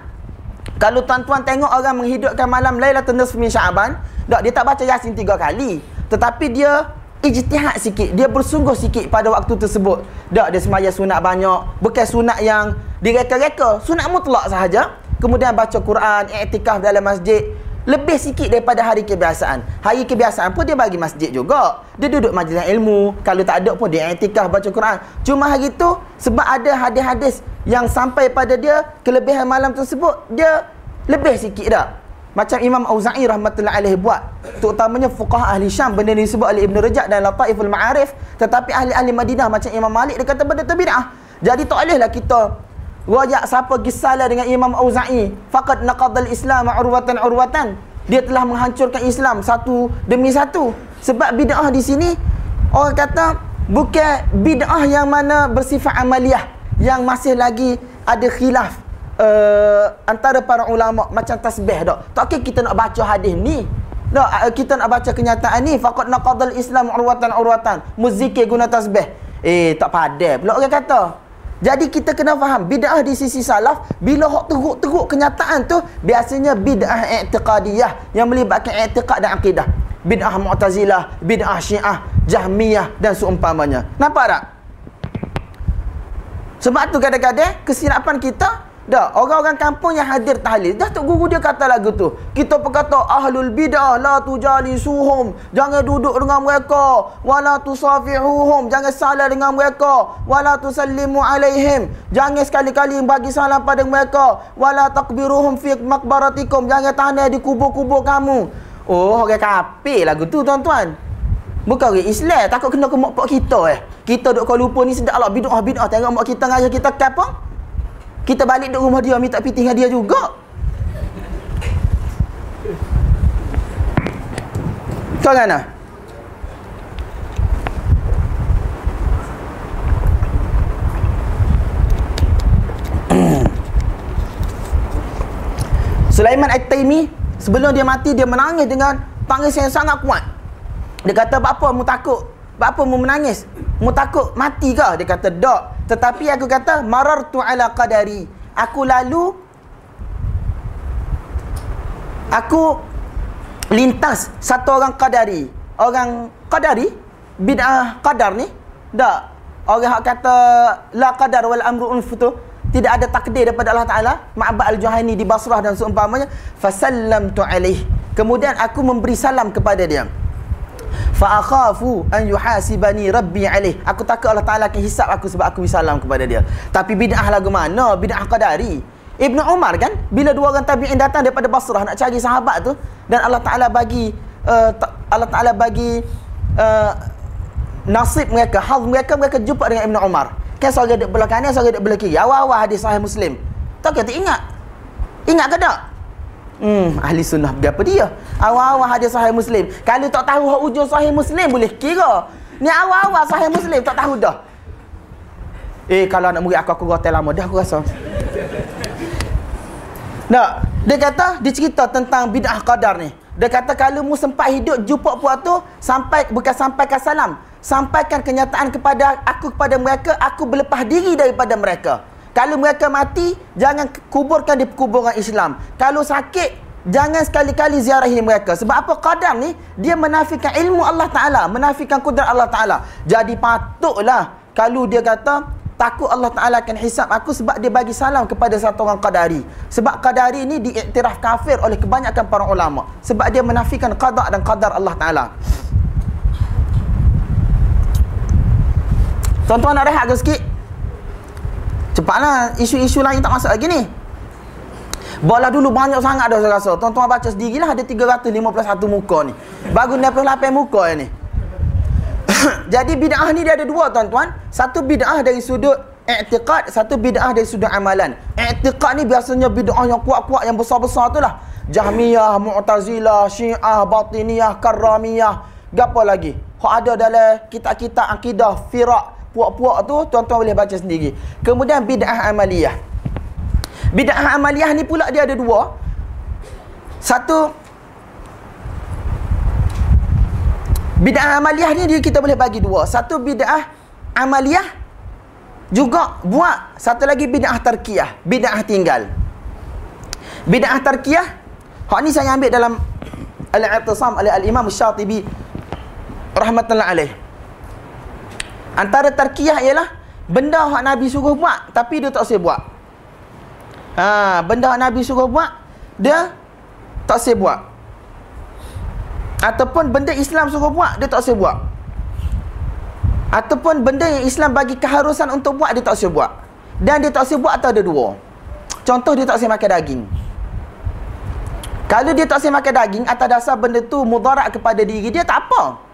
Kalau tuan-tuan tengok orang menghidupkan malam Lailatul Nisf min Sya'ban, tak dia tak baca Yasin tiga kali. Tetapi dia ijtihad sikit, dia bersungguh sikit pada waktu tersebut. Tak dia semaya sunat banyak, bukan sunat yang direka-reka, sunat mutlak sahaja. Kemudian baca Quran, i'tikaf dalam masjid, lebih sikit daripada hari kebiasaan. Hari kebiasaan pun dia bagi masjid juga. Dia duduk majlis ilmu. Kalau tak ada pun dia etikah baca Quran. Cuma hari tu sebab ada hadis-hadis yang sampai pada dia kelebihan malam tersebut dia lebih sikit dah macam Imam Auza'i rahmatullahi alaihi buat terutamanya fuqaha ahli Syam benda ni disebut oleh Ibn Rajab dan Lataiful Ma'arif tetapi ahli-ahli Madinah macam Imam Malik dia kata benda tu bid'ah. Jadi tak bolehlah kita royak siapa gisala dengan Imam Auza'i. Faqad naqadal Islam urwatan urwatan. Dia telah menghancurkan Islam satu demi satu. Sebab bid'ah di sini orang kata bukan bid'ah yang mana bersifat amaliyah yang masih lagi ada khilaf uh, antara para ulama macam tasbih dak. Tak okay kita nak baca hadis ni. Tak uh, kita nak baca kenyataan ni faqad naqadal Islam urwatan urwatan. Muzikir guna tasbih. Eh tak padah pula orang kata. Jadi kita kena faham bid'ah di sisi salaf bila hak teruk-teruk kenyataan tu biasanya bid'ah i'tiqadiyah yang melibatkan i'tiqad dan akidah. Bid'ah Mu'tazilah, bid'ah Syiah, Jahmiyah dan seumpamanya. Nampak tak? Sebab tu kadang-kadang kesilapan kita dah orang-orang kampung yang hadir tahlil dah tu guru dia kata lagu tu. Kita berkata ahlul bidah la tujali suhum. Jangan duduk dengan mereka. Wala tusafihuhum. Jangan salah dengan mereka. Wala tusallimu alaihim. Jangan sekali-kali bagi salam pada mereka. Wala takbiruhum fi makbaratikum. Jangan tanah di kubur-kubur kamu. Oh orang kafir lagu tu tuan-tuan. Bukan orang Islam takut kena ke mak kita eh. Kita duk Kuala Lumpur ni sedap lah bid'ah bid'ah tengok mak kita ngajak kita apa kita balik duk rumah dia minta piti dengan dia juga kau kan Sulaiman At-Taimi sebelum dia mati dia menangis dengan tangis yang sangat kuat. Dia kata, "Bapa mu takut apa mu menangis? Mu takut mati ke? Dia kata, "Dak." Tetapi aku kata, "Marartu ala qadari." Aku lalu aku lintas satu orang qadari. orang qadari? Bid'ah qadar ni? Tak. Orang kata la qadar wal amru unf tu tidak ada takdir daripada Allah Taala. Ma'bad al-Juhani di Basrah dan seumpamanya. Fasallamtu alaih. Kemudian aku memberi salam kepada dia fa akhafu an yuhasibani rabbi alaih aku takut Allah Taala akan hisap aku sebab aku salam kepada dia tapi bid'ah lagu mana bid'ah qadari Ibnu Umar kan bila dua orang tabi'in datang daripada Basrah nak cari sahabat tu dan Allah Taala bagi uh, Allah Taala bagi uh, nasib mereka hal mereka mereka jumpa dengan Ibnu Umar Kan seorang duduk belah kanan, seorang duduk belah kiri. Awal-awal hadis sahih Muslim. Tak kata ingat. Ingat ke tak? Hmm, ahli sunnah berapa dia? Awal-awal hadis sahih Muslim. Kalau tak tahu hak ujung sahih Muslim boleh kira. Ni awal-awal sahih Muslim tak tahu dah. Eh, kalau nak murid aku aku rotel lama dah aku rasa. Tak. Dia kata, dia cerita tentang bid'ah qadar ni. Dia kata kalau mu sempat hidup jumpa puak tu sampai bukan sampai ke salam sampaikan kenyataan kepada aku kepada mereka aku berlepas diri daripada mereka kalau mereka mati jangan kuburkan di kuburan Islam. Kalau sakit jangan sekali-kali ziarahi mereka. Sebab apa? Qadar ni dia menafikan ilmu Allah Taala menafikan kudrat Allah Taala. Jadi patutlah kalau dia kata takut Allah Taala akan hisap aku sebab dia bagi salam kepada satu orang qadari. Sebab qadari ni diiktiraf kafir oleh kebanyakan para ulama. Sebab dia menafikan qada dan qadar Allah Taala. Tuan-tuan nak rehat ke sikit? Cepatlah isu-isu lain tak masuk lagi ni. Bola dulu banyak sangat dah saya rasa. Tuan-tuan baca sendirilah ada 351 muka ni. Baru 98 muka ni. Jadi bid'ah ni dia ada dua tuan-tuan. Satu bid'ah dari sudut i'tiqad, satu bid'ah dari sudut amalan. I'tiqad ni biasanya bid'ah yang kuat-kuat yang besar-besar tu lah. Jahmiyah, Mu'tazilah, Syiah, Batiniyah, Karramiyah, gapo lagi? Hak ada dalam kitab-kitab akidah, firak, puak-puak tu tuan-tuan boleh baca sendiri. Kemudian bid'ah amaliyah. Bid'ah amaliyah ni pula dia ada dua. Satu Bid'ah amaliyah ni dia kita boleh bagi dua. Satu bid'ah amaliyah juga buat satu lagi bid'ah tarkiyah, bid'ah tinggal. Bid'ah tarkiyah hak ni saya ambil dalam Al-I'tisam oleh Al-Imam Syatibi rahmatullahi alaih. Antara tarkiyah ialah benda hak Nabi suruh buat tapi dia tak usah buat. Ha, benda hak Nabi suruh buat dia tak usah buat. Ataupun benda Islam suruh buat dia tak usah buat. Ataupun benda yang Islam bagi keharusan untuk buat dia tak usah buat. Dan dia tak usah buat atau ada dua. Contoh dia tak usah makan daging. Kalau dia tak usah makan daging atas dasar benda tu mudarat kepada diri dia tak apa.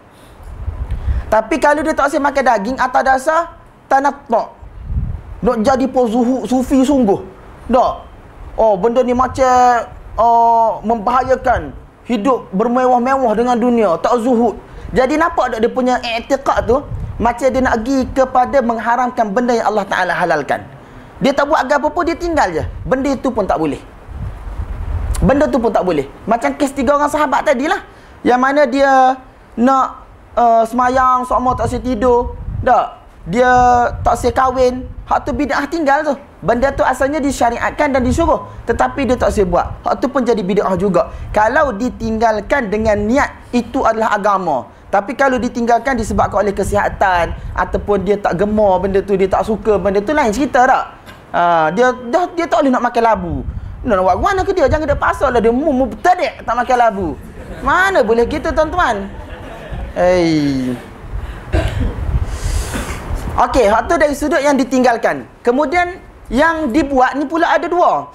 Tapi kalau dia tak asyik makan daging atas dasar tanah tak. Nak jadi pun zuhu, sufi sungguh. Tak. Oh, benda ni macam uh, membahayakan hidup bermewah-mewah dengan dunia, tak zuhud. Jadi nampak tak dia punya i'tiqad tu macam dia nak pergi kepada mengharamkan benda yang Allah Taala halalkan. Dia tak buat agama apa dia tinggal je. Benda itu pun tak boleh. Benda tu pun tak boleh. Macam kes tiga orang sahabat tadilah. Yang mana dia nak uh, semayang semua tak saya tidur? Tak. Dia tak saya kahwin. Hak tu bid'ah tinggal tu. Benda tu asalnya disyariatkan dan disuruh. Tetapi dia tak saya buat. Hak tu pun jadi bid'ah juga. Kalau ditinggalkan dengan niat itu adalah agama. Tapi kalau ditinggalkan disebabkan oleh kesihatan ataupun dia tak gemar benda tu dia tak suka benda tu lain cerita tak? Uh, dia dah dia tak boleh nak makan labu. Nak buat mana ke dia? Jangan dia pasal lah dia mu tak makan labu. Mana boleh gitu tuan-tuan Hey. Okey, hak tu dari sudut yang ditinggalkan. Kemudian yang dibuat ni pula ada dua.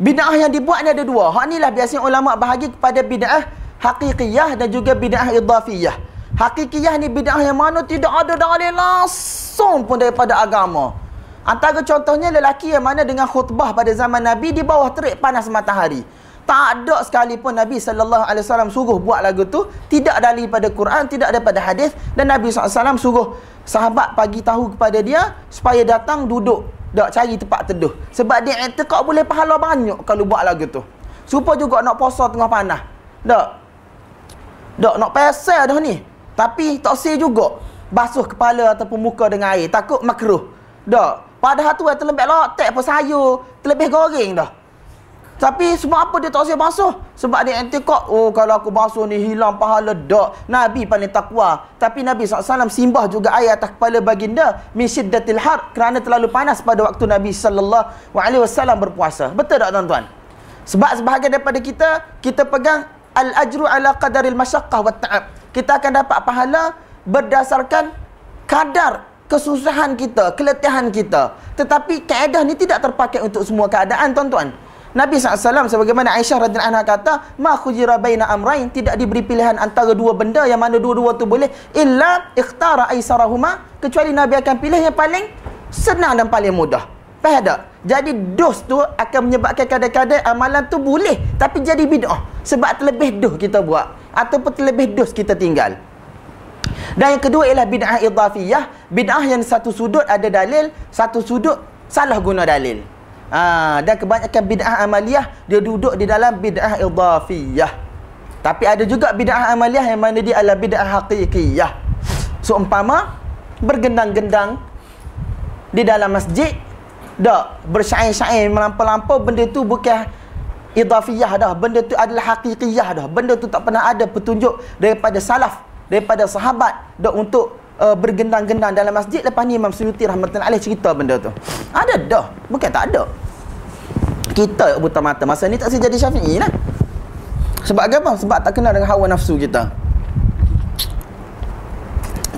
Bid'ah yang dibuat ni ada dua. Hak ni lah biasanya ulama bahagi kepada bid'ah haqiqiyah dan juga bid'ah idhafiyah. Haqiqiyah ni bid'ah yang mana tidak ada dalil langsung pun daripada agama. Antara contohnya lelaki yang mana dengan khutbah pada zaman Nabi di bawah terik panas matahari tak ada sekalipun Nabi sallallahu alaihi wasallam suruh buat lagu tu tidak daripada Quran tidak daripada hadis dan Nabi SAW suruh sahabat pagi tahu kepada dia supaya datang duduk dak cari tempat teduh. Sebab dia i'tiqad boleh pahala banyak kalau buat lagu tu. Supaya juga nak puasa tengah panas dak dak nak pesel dah ni. Tapi tak sih juga basuh kepala ataupun muka dengan air. Takut makruh. Dak padahal tu terlebih lotek apa sayur terlebih goreng dah Tapi sebab apa dia tak usah basuh? Sebab dia antikot. Oh, kalau aku basuh ni hilang pahala. Tak. Nabi paling takwa. Tapi Nabi SAW simbah juga air atas kepala baginda. Min syiddatil har. Kerana terlalu panas pada waktu Nabi SAW berpuasa. Betul tak tuan-tuan? Sebab sebahagian daripada kita, kita pegang al-ajru ala qadaril masyaqqah wa ta'ab. Kita akan dapat pahala berdasarkan kadar kesusahan kita, keletihan kita. Tetapi kaedah ni tidak terpakai untuk semua keadaan, tuan-tuan. Nabi SAW sebagaimana Aisyah radhiyallahu anha kata, "Ma khujira baina amrayn," tidak diberi pilihan antara dua benda yang mana dua-dua tu boleh illa ikhtara aisarahuma, kecuali Nabi akan pilih yang paling senang dan paling mudah. Faham tak? Jadi dos tu akan menyebabkan kadang-kadang amalan tu boleh tapi jadi bid'ah sebab terlebih dos kita buat ataupun terlebih dos kita tinggal. Dan yang kedua ialah bid'ah idhafiyah, bid'ah yang satu sudut ada dalil, satu sudut salah guna dalil. Ha, dan kebanyakan bid'ah amaliyah dia duduk di dalam bid'ah idhafiyah. Tapi ada juga bid'ah amaliyah yang mana dia adalah bid'ah haqiqiyah. So umpama bergendang-gendang di dalam masjid dak bersyair-syair melampau-lampau benda tu bukan idhafiyah dah benda tu adalah haqiqiyah dah benda tu tak pernah ada petunjuk daripada salaf daripada sahabat dak untuk uh, bergendang-gendang dalam masjid lepas ni Imam Suyuti rahmatullahi alaih cerita benda tu. Ada dah, bukan tak ada. Kita buta mata masa ni tak jadi Syafi'i lah. Sebab apa? Sebab tak kenal dengan hawa nafsu kita.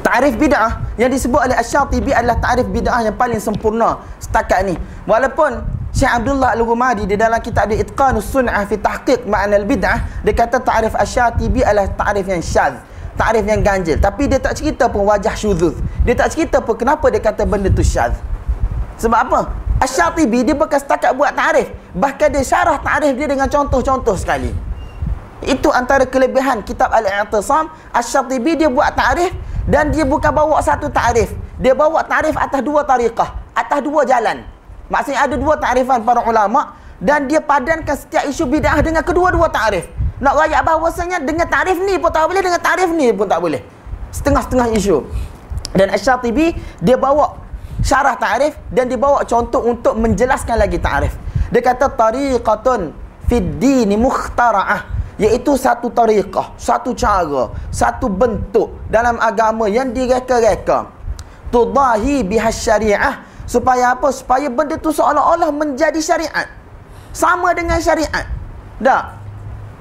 Ta'rif bid'ah yang disebut oleh Asy-Syatibi adalah ta'rif bid'ah yang paling sempurna setakat ni. Walaupun Syekh Abdullah Al-Ghumadi di dalam kitab dia Itqanus Sun'ah fi Tahqiq Ma'na al-Bid'ah dia kata ta'rif Asy-Syatibi adalah ta'rif yang syadz takrif yang ganjil. Tapi dia tak cerita pun wajah syuzuz dia tak cerita pun kenapa dia kata benda tu syaz sebab apa? Asy-Syatibi dia bukan setakat buat takrif bahkan dia syarah takrif dia dengan contoh-contoh sekali. Itu antara kelebihan kitab Al-I'tisam. Asy-Syatibi dia buat takrif dan dia bukan bawa satu takrif dia bawa takrif atas dua tariqah atas dua jalan. Maksudnya ada dua takrifan para ulama dan dia padankan setiap isu bid'ah dengan kedua-dua takrif nak rayak bahawasanya dengan tarif ni pun tak boleh, dengan tarif ni pun tak boleh. Setengah-setengah isu. Dan Asy-Syatibi dia bawa syarah ta'rif dan dia bawa contoh untuk menjelaskan lagi ta'rif. Dia kata tariqatun fid dini mukhtara'ah iaitu satu tariqah, satu cara, satu bentuk dalam agama yang direka-reka. Tudahi bihas syariah supaya apa? Supaya benda tu seolah-olah menjadi syariat. Sama dengan syariat. Tak?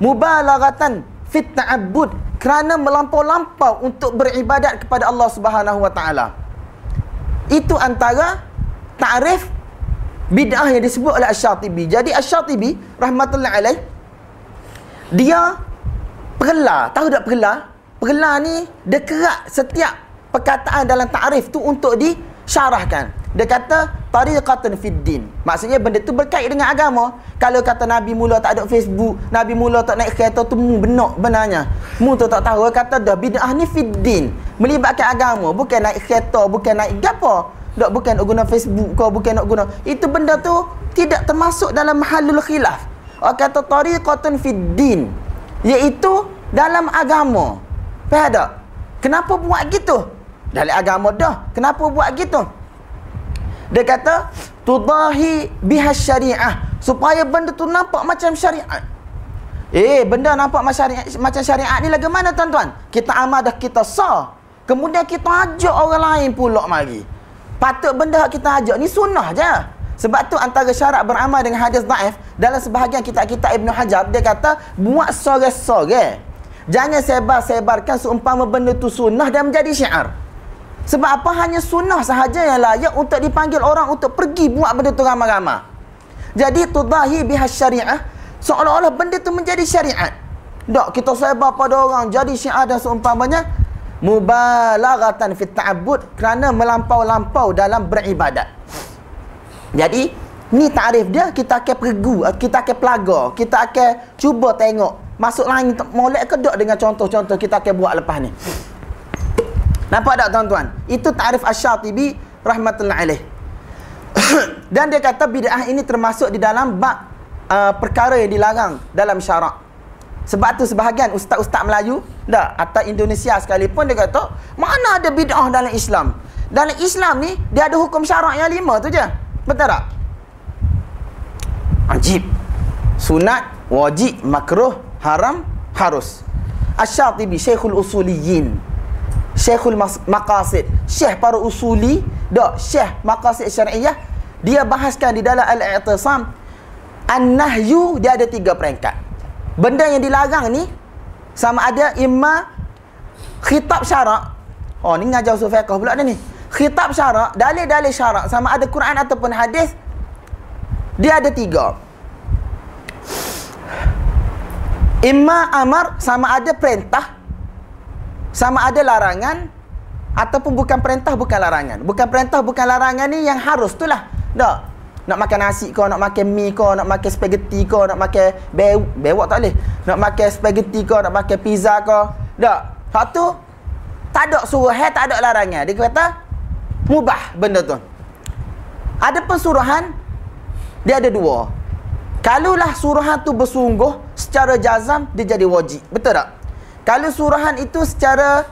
Mubalaghatan fit ta'abbud kerana melampau-lampau untuk beribadat kepada Allah Subhanahu wa taala. Itu antara takrif bid'ah yang disebut oleh Asy-Syatibi. Jadi Asy-Syatibi rahmatullahi alaih dia perla, tahu tak perla? Perla ni dia kerak setiap perkataan dalam takrif tu untuk disyarahkan. Dia kata tariqatan fid din. Maksudnya benda tu berkait dengan agama. Kalau kata Nabi mula tak ada Facebook, Nabi mula tak naik kereta tu mu benar benarnya. Mu tu tak tahu kata dah bid'ah ni fid din. Melibatkan agama, bukan naik kereta, bukan naik gapo. Tak bukan nak guna Facebook kau, bukan nak guna. Itu benda tu tidak termasuk dalam mahalul khilaf. Orang kata tariqatan fid din. Iaitu dalam agama. Faham tak? Kenapa buat gitu? Dalam agama dah. Kenapa buat gitu? Dia kata tudahi bihas syariah supaya benda tu nampak macam syariat. Eh, benda nampak macam syariat, macam syariat ni lagu mana tuan-tuan? Kita amal dah kita sah. Kemudian kita ajak orang lain pula mari. Patut benda kita ajak ni sunnah je. Sebab tu antara syarat beramal dengan hadis daif dalam sebahagian kitab-kitab Ibn Hajar dia kata buat sore-sore. Jangan sebar-sebarkan seumpama benda tu sunnah dan menjadi syiar. Sebab apa hanya sunnah sahaja yang layak untuk dipanggil orang untuk pergi buat benda tu ramai-ramai. Jadi tudahi bihas syariah seolah-olah benda tu menjadi syariat. Tak kita sebar pada orang jadi syiar dan seumpamanya mubalaghatan fit ta'abbud kerana melampau-lampau dalam beribadat. Jadi ni tarif dia kita akan pergu, kita akan pelaga, kita akan cuba tengok masuk lain molek ke dengan contoh-contoh kita akan buat lepas ni. Nampak tak tuan-tuan? Itu ta'rif Asy-Syatibi rahmatullahi alaih. Dan dia kata bid'ah ini termasuk di dalam bab uh, perkara yang dilarang dalam syarak. Sebab tu sebahagian ustaz-ustaz Melayu, dah atau Indonesia sekalipun dia kata, mana ada bid'ah dalam Islam? Dalam Islam ni dia ada hukum syarak yang lima tu je. Betul tak? Ajib. sunat wajib makruh haram harus Asy-Syatibi Syekhul Usuliyin Syekhul Maqasid. Syekh para usuli dak Syekh Maqasid Syariah dia bahaskan di dalam Al-I'tisam An-Nahyu dia ada tiga peringkat. Benda yang dilarang ni sama ada imma khitab syarak. Oh ni ngajar usul fiqh pula ni. Khitab syarak dalil-dalil syarak sama ada Quran ataupun hadis dia ada tiga. Imma amar sama ada perintah sama ada larangan ataupun bukan perintah bukan larangan. Bukan perintah bukan larangan ni yang harus tu lah. Tak nak makan nasi kau nak makan mi kau nak makan spaghetti kau nak makan be bewak tak boleh? Nak makan spaghetti kau nak makan pizza kau. Tak hak tu tak ada suruh hai tak ada larangan. Dia kata mubah benda tu. Ada pensuruhan dia ada dua. Kalaulah suruhan tu bersungguh secara jazam dia jadi wajib. Betul tak? Kalau suruhan itu secara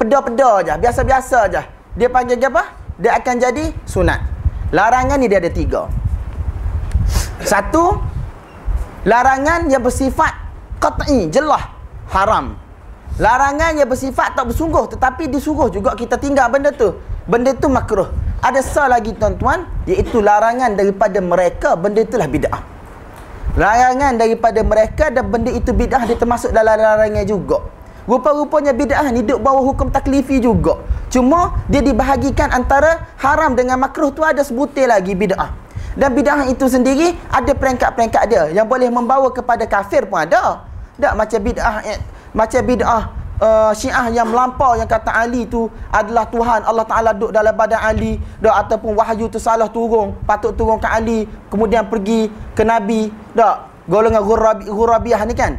peda-peda aja, biasa-biasa aja, dia panggil apa? Dia akan jadi sunat. Larangan ni dia ada tiga. Satu, larangan yang bersifat qat'i, jelas haram. Larangan yang bersifat tak bersungguh tetapi disuruh juga kita tinggal benda tu. Benda tu makruh. Ada sah lagi tuan-tuan, iaitu larangan daripada mereka, benda itulah bid'ah larangan daripada mereka dan benda itu bid'ah dia termasuk dalam larangan juga. Rupa-rupanya bid'ah ni duduk bawah hukum taklifi juga. Cuma dia dibahagikan antara haram dengan makruh tu ada sebutir lagi bid'ah. Dan bid'ah itu sendiri ada peringkat-peringkat dia. Yang boleh membawa kepada kafir pun ada. Tak macam bid'ah eh, macam bid'ah uh, Syiah yang melampau yang kata Ali tu adalah Tuhan. Allah Taala duduk dalam badan Ali. Dak ataupun wahyu tu salah turun. Patut turun ke Ali kemudian pergi ke Nabi. Dak golongan Ghurabi Ghurabiah ni kan?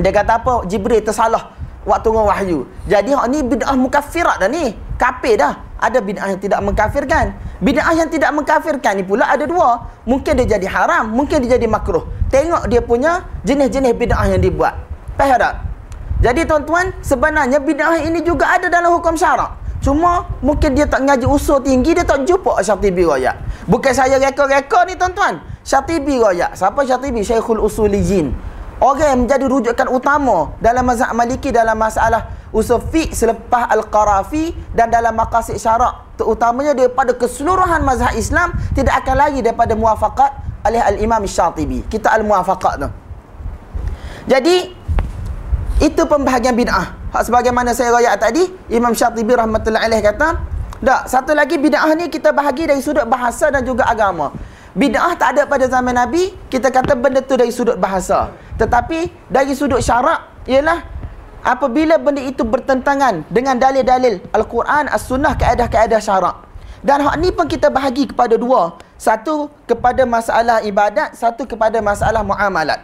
Dia kata apa? Jibril tersalah waktu turun wahyu. Jadi hak ni bid'ah mukaffirat dah ni. Kafir dah. Ada bid'ah yang tidak mengkafirkan bid'ah yang tidak mengkafirkan ni pula ada dua. Mungkin dia jadi haram mungkin dia jadi makruh. Tengok dia punya jenis-jenis bid'ah yang dibuat. Faham tak jadi tuan-tuan, sebenarnya bid'ah ini juga ada dalam hukum syarak. Cuma mungkin dia tak ngaji usul tinggi, dia tak jumpa Syatibi Raya. Bukan saya reka-reka ni tuan-tuan. Syatibi Raya. Siapa Syatibi? Syekhul Usuliyin. Orang yang menjadi rujukan utama dalam mazhab Maliki dalam masalah usul fiqh selepas Al-Qarafi dan dalam maqasid syarak. Terutamanya daripada keseluruhan mazhab Islam tidak akan lagi daripada muafakat oleh Al-Imam Syatibi. Kita Al-Muafakat tu. Jadi, itu pembahagian bid'ah. Hak sebagaimana saya royak tadi, Imam Syatibi rahmatullahi alaih kata, tak, satu lagi bid'ah ni kita bahagi dari sudut bahasa dan juga agama. Bid'ah tak ada pada zaman Nabi, kita kata benda tu dari sudut bahasa. Tetapi dari sudut syarak ialah apabila benda itu bertentangan dengan dalil-dalil Al-Quran, As-Sunnah, kaedah-kaedah syarak. Dan hak ni pun kita bahagi kepada dua. Satu kepada masalah ibadat, satu kepada masalah muamalat.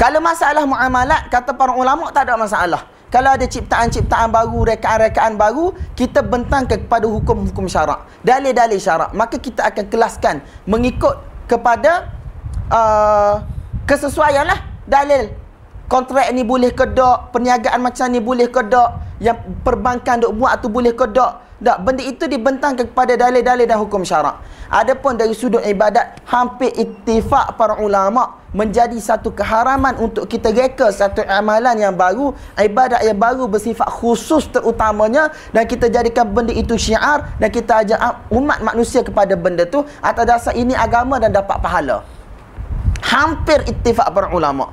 Kalau masalah muamalat, kata para ulama tak ada masalah. Kalau ada ciptaan-ciptaan baru, rekaan-rekaan baru, kita bentang kepada hukum-hukum syarak. Dalil-dalil syarak. Maka kita akan kelaskan mengikut kepada uh, kesesuaian lah dalil. Kontrak ni boleh ke tak? Perniagaan macam ni boleh ke tak? Yang perbankan duk buat tu boleh ke tak? Tak, benda itu dibentang kepada dalil-dalil dan hukum syarak. Adapun dari sudut ibadat, hampir ittifak para ulama' menjadi satu keharaman untuk kita reka satu amalan yang baru, ibadat yang baru bersifat khusus terutamanya dan kita jadikan benda itu syiar dan kita ajak umat manusia kepada benda tu atas dasar ini agama dan dapat pahala. Hampir ittifak para ulama'.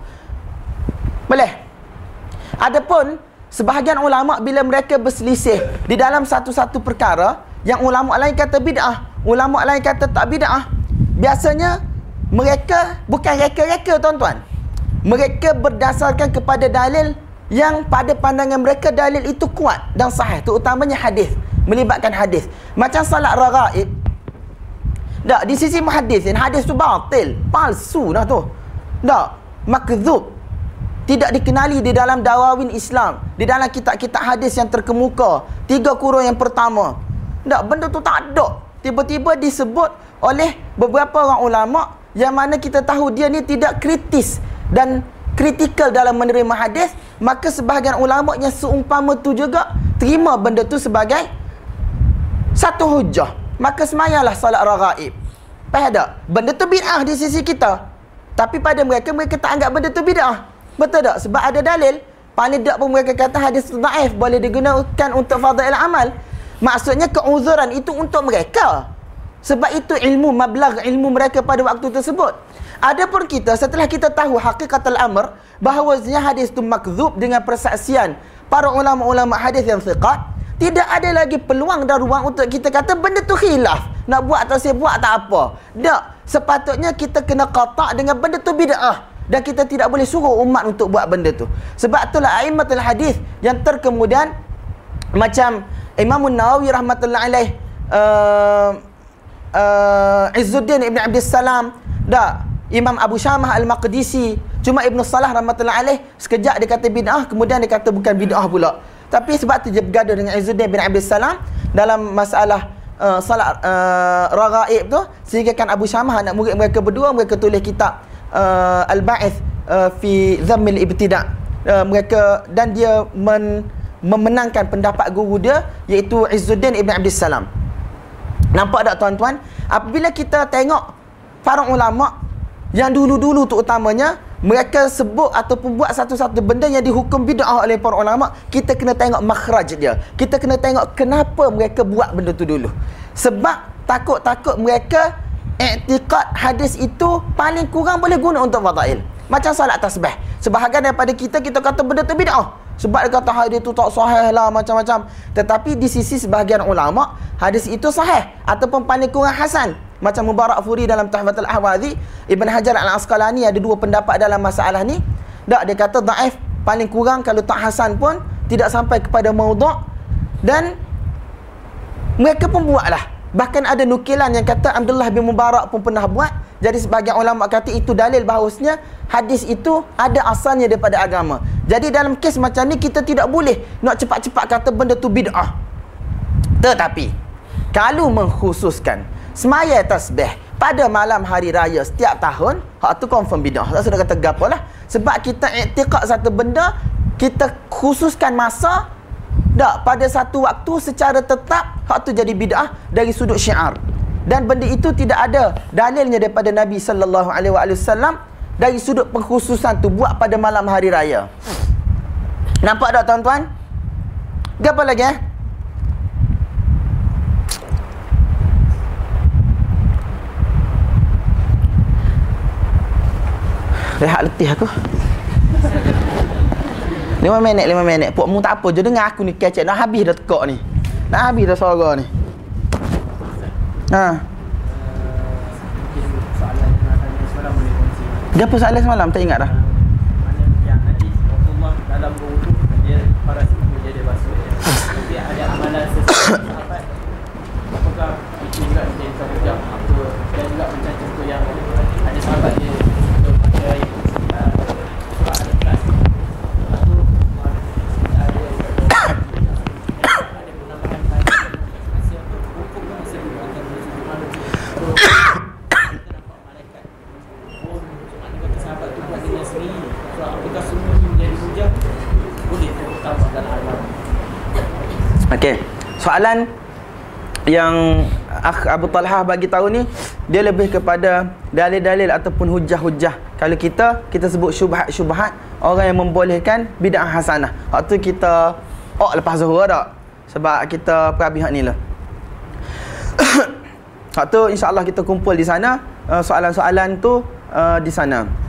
Boleh? Adapun Sebahagian ulama bila mereka berselisih di dalam satu-satu perkara yang ulama lain kata bid'ah, ulama lain kata tak bid'ah. Biasanya mereka bukan reka-reka tuan-tuan. Mereka berdasarkan kepada dalil yang pada pandangan mereka dalil itu kuat dan sahih terutamanya hadis melibatkan hadis. Macam salat raghaib. Tak, di sisi muhaddis, hadis tu batil, palsu dah tu. Tak, makdzub tidak dikenali di dalam dawawin Islam di dalam kitab-kitab hadis yang terkemuka. Tiga kurung yang pertama. Tak benda tu tak ada. Tiba-tiba disebut oleh beberapa orang ulama yang mana kita tahu dia ni tidak kritis dan kritikal dalam menerima hadis. Maka sebahagian ulama yang seumpama tu juga terima benda tu sebagai satu hujah. Maka semayalah salat raghaib. Faham tak? Benda tu bid'ah di sisi kita. Tapi pada mereka, mereka tak anggap benda tu bid'ah. Betul tak? Sebab ada dalil. Paling tak pun mereka kata hadis da'if boleh digunakan untuk fadail amal. Maksudnya keuzuran itu untuk mereka. Sebab itu ilmu mablagh ilmu mereka pada waktu tersebut. Adapun kita setelah kita tahu hakikat al-amr bahawasanya hadis itu makzub dengan persaksian para ulama-ulama hadis yang thiqat, tidak ada lagi peluang dan ruang untuk kita kata benda tu khilaf. Nak buat atau saya buat tak apa. Tak. Sepatutnya kita kena qatak dengan benda tu bid'ah dan kita tidak boleh suruh umat untuk buat benda tu. Sebab itulah aimatul hadis yang terkemudian macam Imam Nawawi rahmatullah alaih uh, uh, Izzuddin Ibn Abdul Salam dah Imam Abu Syamah Al-Maqdisi cuma Ibn Salah rahmatullah alaih sekejap dia kata bid'ah kemudian dia kata bukan bid'ah pula. Tapi sebab tu dia bergaduh dengan Izzuddin Ibn Abdul Salam dalam masalah uh, salat uh, ragaib tu sehingga kan Abu Syamah anak murid mereka berdua mereka tulis kitab uh, al-ba'ith uh, fi zammil ibtida' uh, mereka dan dia men, memenangkan pendapat guru dia iaitu Izzuddin Ibn Abdul Salam. Nampak tak tuan-tuan? Apabila kita tengok para ulama yang dulu-dulu tu utamanya mereka sebut ataupun buat satu-satu benda yang dihukum bid'ah oleh para ulama kita kena tengok makhraj dia. Kita kena tengok kenapa mereka buat benda tu dulu. Sebab takut-takut mereka i'tiqad hadis itu paling kurang boleh guna untuk fadail. Macam salat tasbih. Sebahagian daripada kita kita kata benda tu bid'ah. Sebab dia kata hadis itu tak sahih lah macam-macam. Tetapi di sisi sebahagian ulama, hadis itu sahih ataupun paling kurang hasan. Macam Mubarak Furi dalam Tahfatul Ahwazi, Ibn Hajar Al-Asqalani ada dua pendapat dalam masalah ni. Tak, dia kata daif paling kurang kalau tak hasan pun tidak sampai kepada maudhu' dan mereka pun buatlah Bahkan ada nukilan yang kata Abdullah bin Mubarak pun pernah buat. Jadi sebagian ulama kata itu dalil bahawasanya hadis itu ada asalnya daripada agama. Jadi dalam kes macam ni kita tidak boleh nak cepat-cepat kata benda tu bid'ah. Tetapi kalau mengkhususkan semaya tasbih pada malam hari raya setiap tahun, hak tu confirm bid'ah. Tak sudah kata gapo lah. Sebab kita iktikad satu benda, kita khususkan masa tak, pada satu waktu secara tetap hak tu jadi bid'ah dari sudut syiar. Dan benda itu tidak ada dalilnya daripada Nabi sallallahu alaihi wasallam dari sudut pengkhususan tu buat pada malam hari raya. Nampak tak tuan-tuan? Apa lagi eh? Rehat letih aku. Lima minit, lima minit. Puak mu tak apa je dengar aku ni kecek. Nak habis dah tekak ni. Nak habis dah suara ni. Ha. Dia apa soalan semalam? Tak ingat dah. dalam berwuduk dia para dia dia basuh dia. ada amalan sesuatu sahabat. Apakah itu juga menjadi satu jam apa dan juga macam contoh yang ada sahabat dia untuk pakai Okey. Soalan yang Abu Talha bagi tahu ni dia lebih kepada dalil-dalil ataupun hujah-hujah. Kalau kita kita sebut syubhat-syubhat orang yang membolehkan bid'ah hasanah. Waktu kita oh lepas zuhur tak? Sebab kita perabi hak ni lah. Waktu insya-Allah kita kumpul di sana uh, soalan-soalan tu uh, di sana.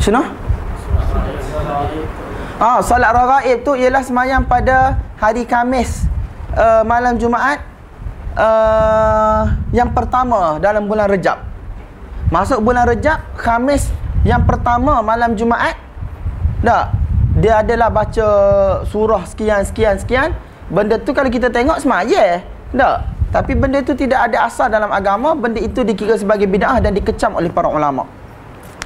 Sunnah? Ah, solat ragaib tu ialah semayang pada hari Kamis uh, malam Jumaat uh, yang pertama dalam bulan Rejab. Masuk bulan Rejab, Kamis yang pertama malam Jumaat. Tak. Dia adalah baca surah sekian sekian sekian. Benda tu kalau kita tengok semaya. Tak. Tapi benda itu tidak ada asal dalam agama, benda itu dikira sebagai bid'ah dan dikecam oleh para ulama.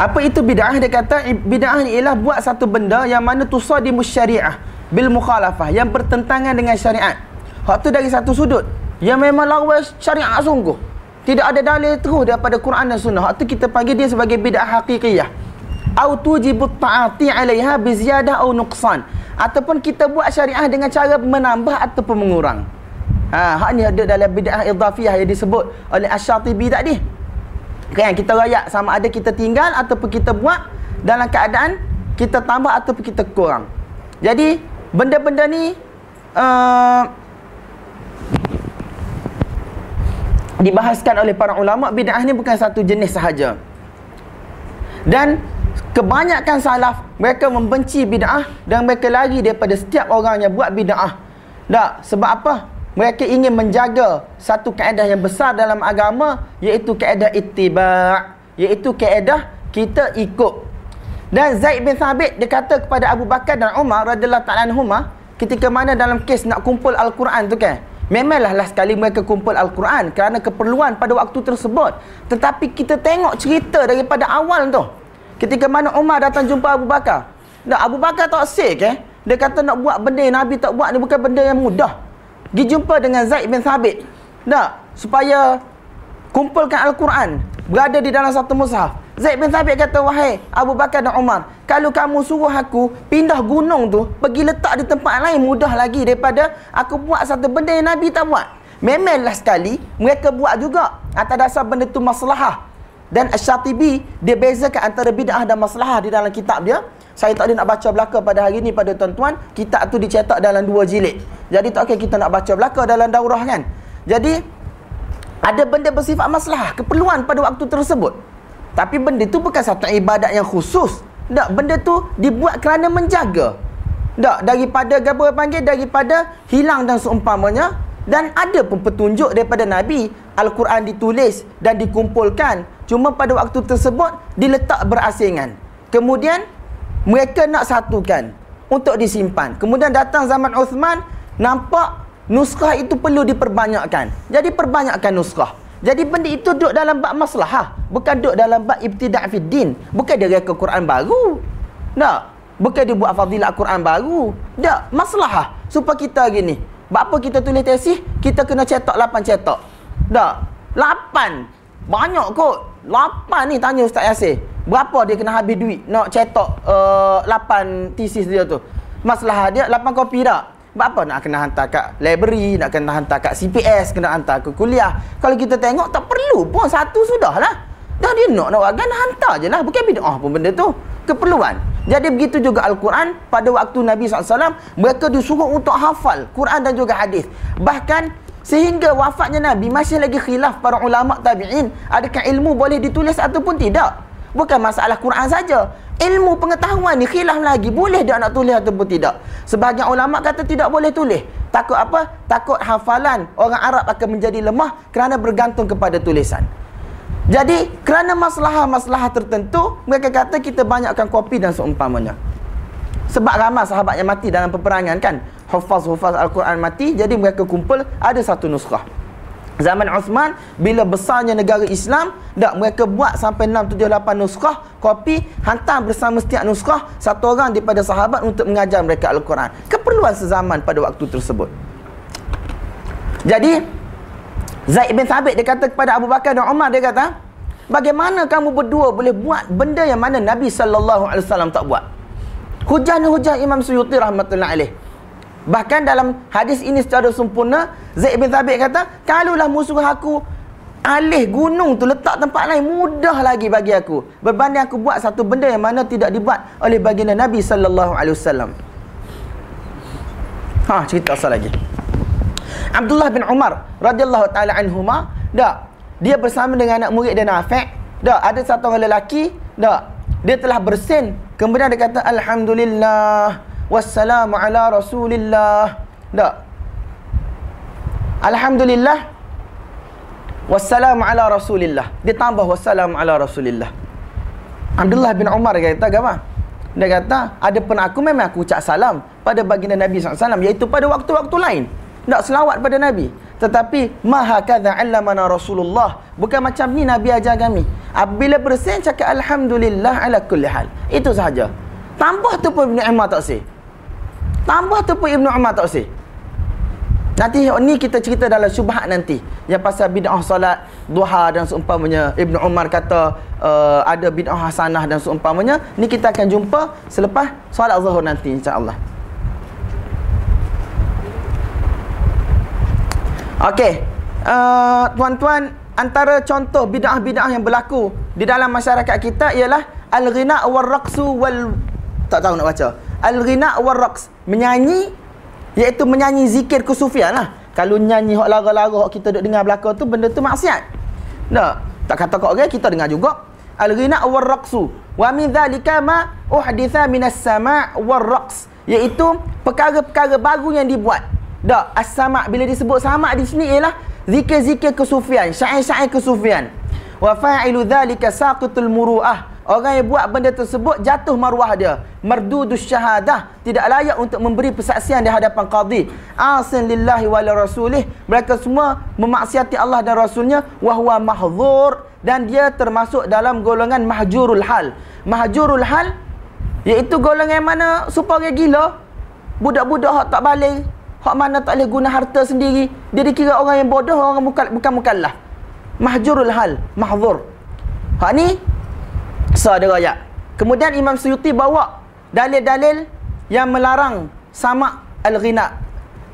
Apa itu bid'ah? Dia kata bid'ah ialah buat satu benda yang mana tusadimu syariah bil mukhalafah yang bertentangan dengan syariat. Hak tu dari satu sudut. Yang memang lawan syariat sungguh. Tidak ada dalil terus daripada Quran dan Sunnah. Hak tu kita panggil dia sebagai bid'ah hakikiyah. Au tujibu ta'ati 'alaiha bi ziyadah au nuqsan. Ataupun kita buat syariah dengan cara menambah ataupun mengurang. Ha, hak ni ada dalam bid'ah idhafiyah yang disebut oleh Asy-Syatibi tadi. Kan kita rayak sama ada kita tinggal ataupun kita buat dalam keadaan kita tambah ataupun kita kurang. Jadi benda-benda ni uh, dibahaskan oleh para ulama bid'ah ni bukan satu jenis sahaja. Dan kebanyakan salaf mereka membenci bid'ah dan mereka lari daripada setiap orang yang buat bid'ah. Tak, sebab apa? Mereka ingin menjaga satu kaedah yang besar dalam agama iaitu kaedah ittiba' iaitu kaedah kita ikut. Dan Zaid bin Thabit dia kata kepada Abu Bakar dan Umar radhiyallahu ta'ala anhuma ketika mana dalam kes nak kumpul al-Quran tu kan memanglah lah sekali mereka kumpul al-Quran kerana keperluan pada waktu tersebut. Tetapi kita tengok cerita daripada awal tu. Ketika mana Umar datang jumpa Abu Bakar. Dan Abu Bakar tak sick eh? Dia kata nak buat benda Nabi tak buat ni bukan benda yang mudah pergi jumpa dengan Zaid bin Thabit. Tak supaya kumpulkan Al-Quran berada di dalam satu mushaf. Zaid bin Thabit kata wahai Abu Bakar dan Umar kalau kamu suruh aku pindah gunung tu pergi letak di tempat lain mudah lagi daripada aku buat satu benda yang Nabi tak buat. Memanglah sekali mereka buat juga atas dasar benda tu maslahah. Dan Asy-Syatibi dia bezakan antara bid'ah dan maslahah di dalam kitab dia saya tak ada nak baca belaka pada hari ni pada tuan-tuan. Kitab tu dicetak dalam dua jilid. Jadi tak okey kita nak baca belaka dalam daurah kan? Jadi ada benda bersifat masalah keperluan pada waktu tersebut. Tapi benda tu bukan satu ibadat yang khusus. Tak benda tu dibuat kerana menjaga. Tak daripada gapo panggil? Daripada hilang dan seumpamanya. Dan ada pun petunjuk daripada Nabi Al-Quran ditulis dan dikumpulkan. Cuma pada waktu tersebut diletak berasingan. Kemudian mereka nak satukan untuk disimpan. Kemudian datang zaman Uthman, nampak nuskah itu perlu diperbanyakkan. Jadi perbanyakkan nuskah. Jadi benda itu duduk dalam bab maslahah. Bukan duduk dalam bab ibtidak fid din. Bukan dia reka Quran baru. Tak. Bukan dia buat fadilat Quran baru. Tak. Maslahah. Supaya kita gini. Bapa kita tulis tesis, kita kena cetak 8 cetak. Tak. 8. Banyak kot. 8 ni tanya Ustaz Yasir. Berapa dia kena habis duit nak cetak uh, 8 thesis dia tu? Masalah dia 8 kopi tak? Berapa nak kena hantar kat library, nak kena hantar kat CPS, kena hantar ke kuliah. Kalau kita tengok tak perlu pun satu sudahlah. Dah dia nak nak wagan hantar je lah. Bukan bid'ah pun benda tu. Keperluan. Jadi begitu juga Al-Quran pada waktu Nabi SAW mereka disuruh untuk hafal Quran dan juga hadis. Bahkan sehingga wafatnya Nabi masih lagi khilaf para ulama tabi'in adakah ilmu boleh ditulis ataupun tidak. Bukan masalah Quran saja. Ilmu pengetahuan ni khilaf lagi. Boleh dia nak tulis ataupun tidak. Sebahagian ulama kata tidak boleh tulis. Takut apa? Takut hafalan orang Arab akan menjadi lemah kerana bergantung kepada tulisan. Jadi, kerana masalah-masalah tertentu, mereka kata kita banyakkan kopi dan seumpamanya. Sebab ramai sahabat yang mati dalam peperangan kan. Hufaz-hufaz Al-Quran mati, jadi mereka kumpul ada satu nuskah. Zaman Uthman bila besarnya negara Islam, dak mereka buat sampai 6 7 8 nuskah kopi hantar bersama setiap nuskah satu orang daripada sahabat untuk mengajar mereka Al-Quran. Keperluan sezaman pada waktu tersebut. Jadi Zaid bin Thabit dia kata kepada Abu Bakar dan Umar dia kata, "Bagaimana kamu berdua boleh buat benda yang mana Nabi sallallahu alaihi wasallam tak buat?" Hujah Imam Suyuti rahmatullahi alaih. Bahkan dalam hadis ini secara sempurna Zaid bin Thabit kata Kalaulah musuh aku Alih gunung tu letak tempat lain Mudah lagi bagi aku. Berbanding aku buat satu benda yang mana tidak dibuat Oleh baginda Nabi Wasallam. Ha cerita asal lagi. Abdullah bin Umar radhiyallahu taala anhuma dak dia bersama dengan anak murid dia Nafi' dak ada satu orang lelaki dak dia telah bersin. Kemudian dia kata alhamdulillah wassalamu ala rasulillah tak alhamdulillah wassalamu ala rasulillah dia tambah wassalamu ala rasulillah Abdullah bin Umar kata apa Dia kata, ada pun aku memang aku ucap salam pada baginda Nabi SAW. Iaitu pada waktu-waktu lain. Tak selawat pada Nabi. Tetapi, maha kadha allamana Rasulullah. Bukan macam ni Nabi ajar kami. Apabila bersin, cakap Alhamdulillah ala kulli hal. Itu sahaja. Tambah tu pun Ibn Umar tak sih. Tambah tu pun Ibn Umar tak sih. Nanti ni kita cerita dalam syubhat nanti. Yang pasal bid'ah solat duha dan seumpamanya. Ibn Umar kata uh, ada bid'ah hasanah dan seumpamanya. Ni kita akan jumpa selepas solat zuhur nanti insya-Allah. Okey. Uh, tuan-tuan, antara contoh bid'ah-bid'ah yang berlaku di dalam masyarakat kita ialah al-ghina wal-raqsu wal tak tahu nak baca. Al-ghina wal-raqs, menyanyi Iaitu menyanyi zikir kesufian lah. Kalau nyanyi hok lara-lara hok kita duk dengar belakang tu benda tu maksiat. Tak. Tak kata kau orang kita dengar juga. Al-ghina war raqsu wa min dhalika ma uhditha min as-sama' war raqs iaitu perkara-perkara baru yang dibuat. Tak, as-sama' bila disebut sama' di sini ialah zikir-zikir kesufian, syair-syair kesufian. Wa fa'ilu dhalika saqitul muru'ah Orang yang buat benda tersebut jatuh maruah dia. Mardudus syahadah. Tidak layak untuk memberi persaksian di hadapan qadi. Asin lillahi wa rasulih. Mereka semua memaksiati Allah dan Rasulnya. Wahuwa mahzur. Dan dia termasuk dalam golongan mahjurul hal. Mahjurul hal. Iaitu golongan mana supaya gila. Budak-budak hak tak balik. Hak mana tak boleh guna harta sendiri. Dia dikira orang yang bodoh. Orang bukan mukallaf. Mahjurul hal. Mahzur. Hak ni rakyat. Kemudian Imam Suyuti bawa dalil-dalil yang melarang sama al-ghina.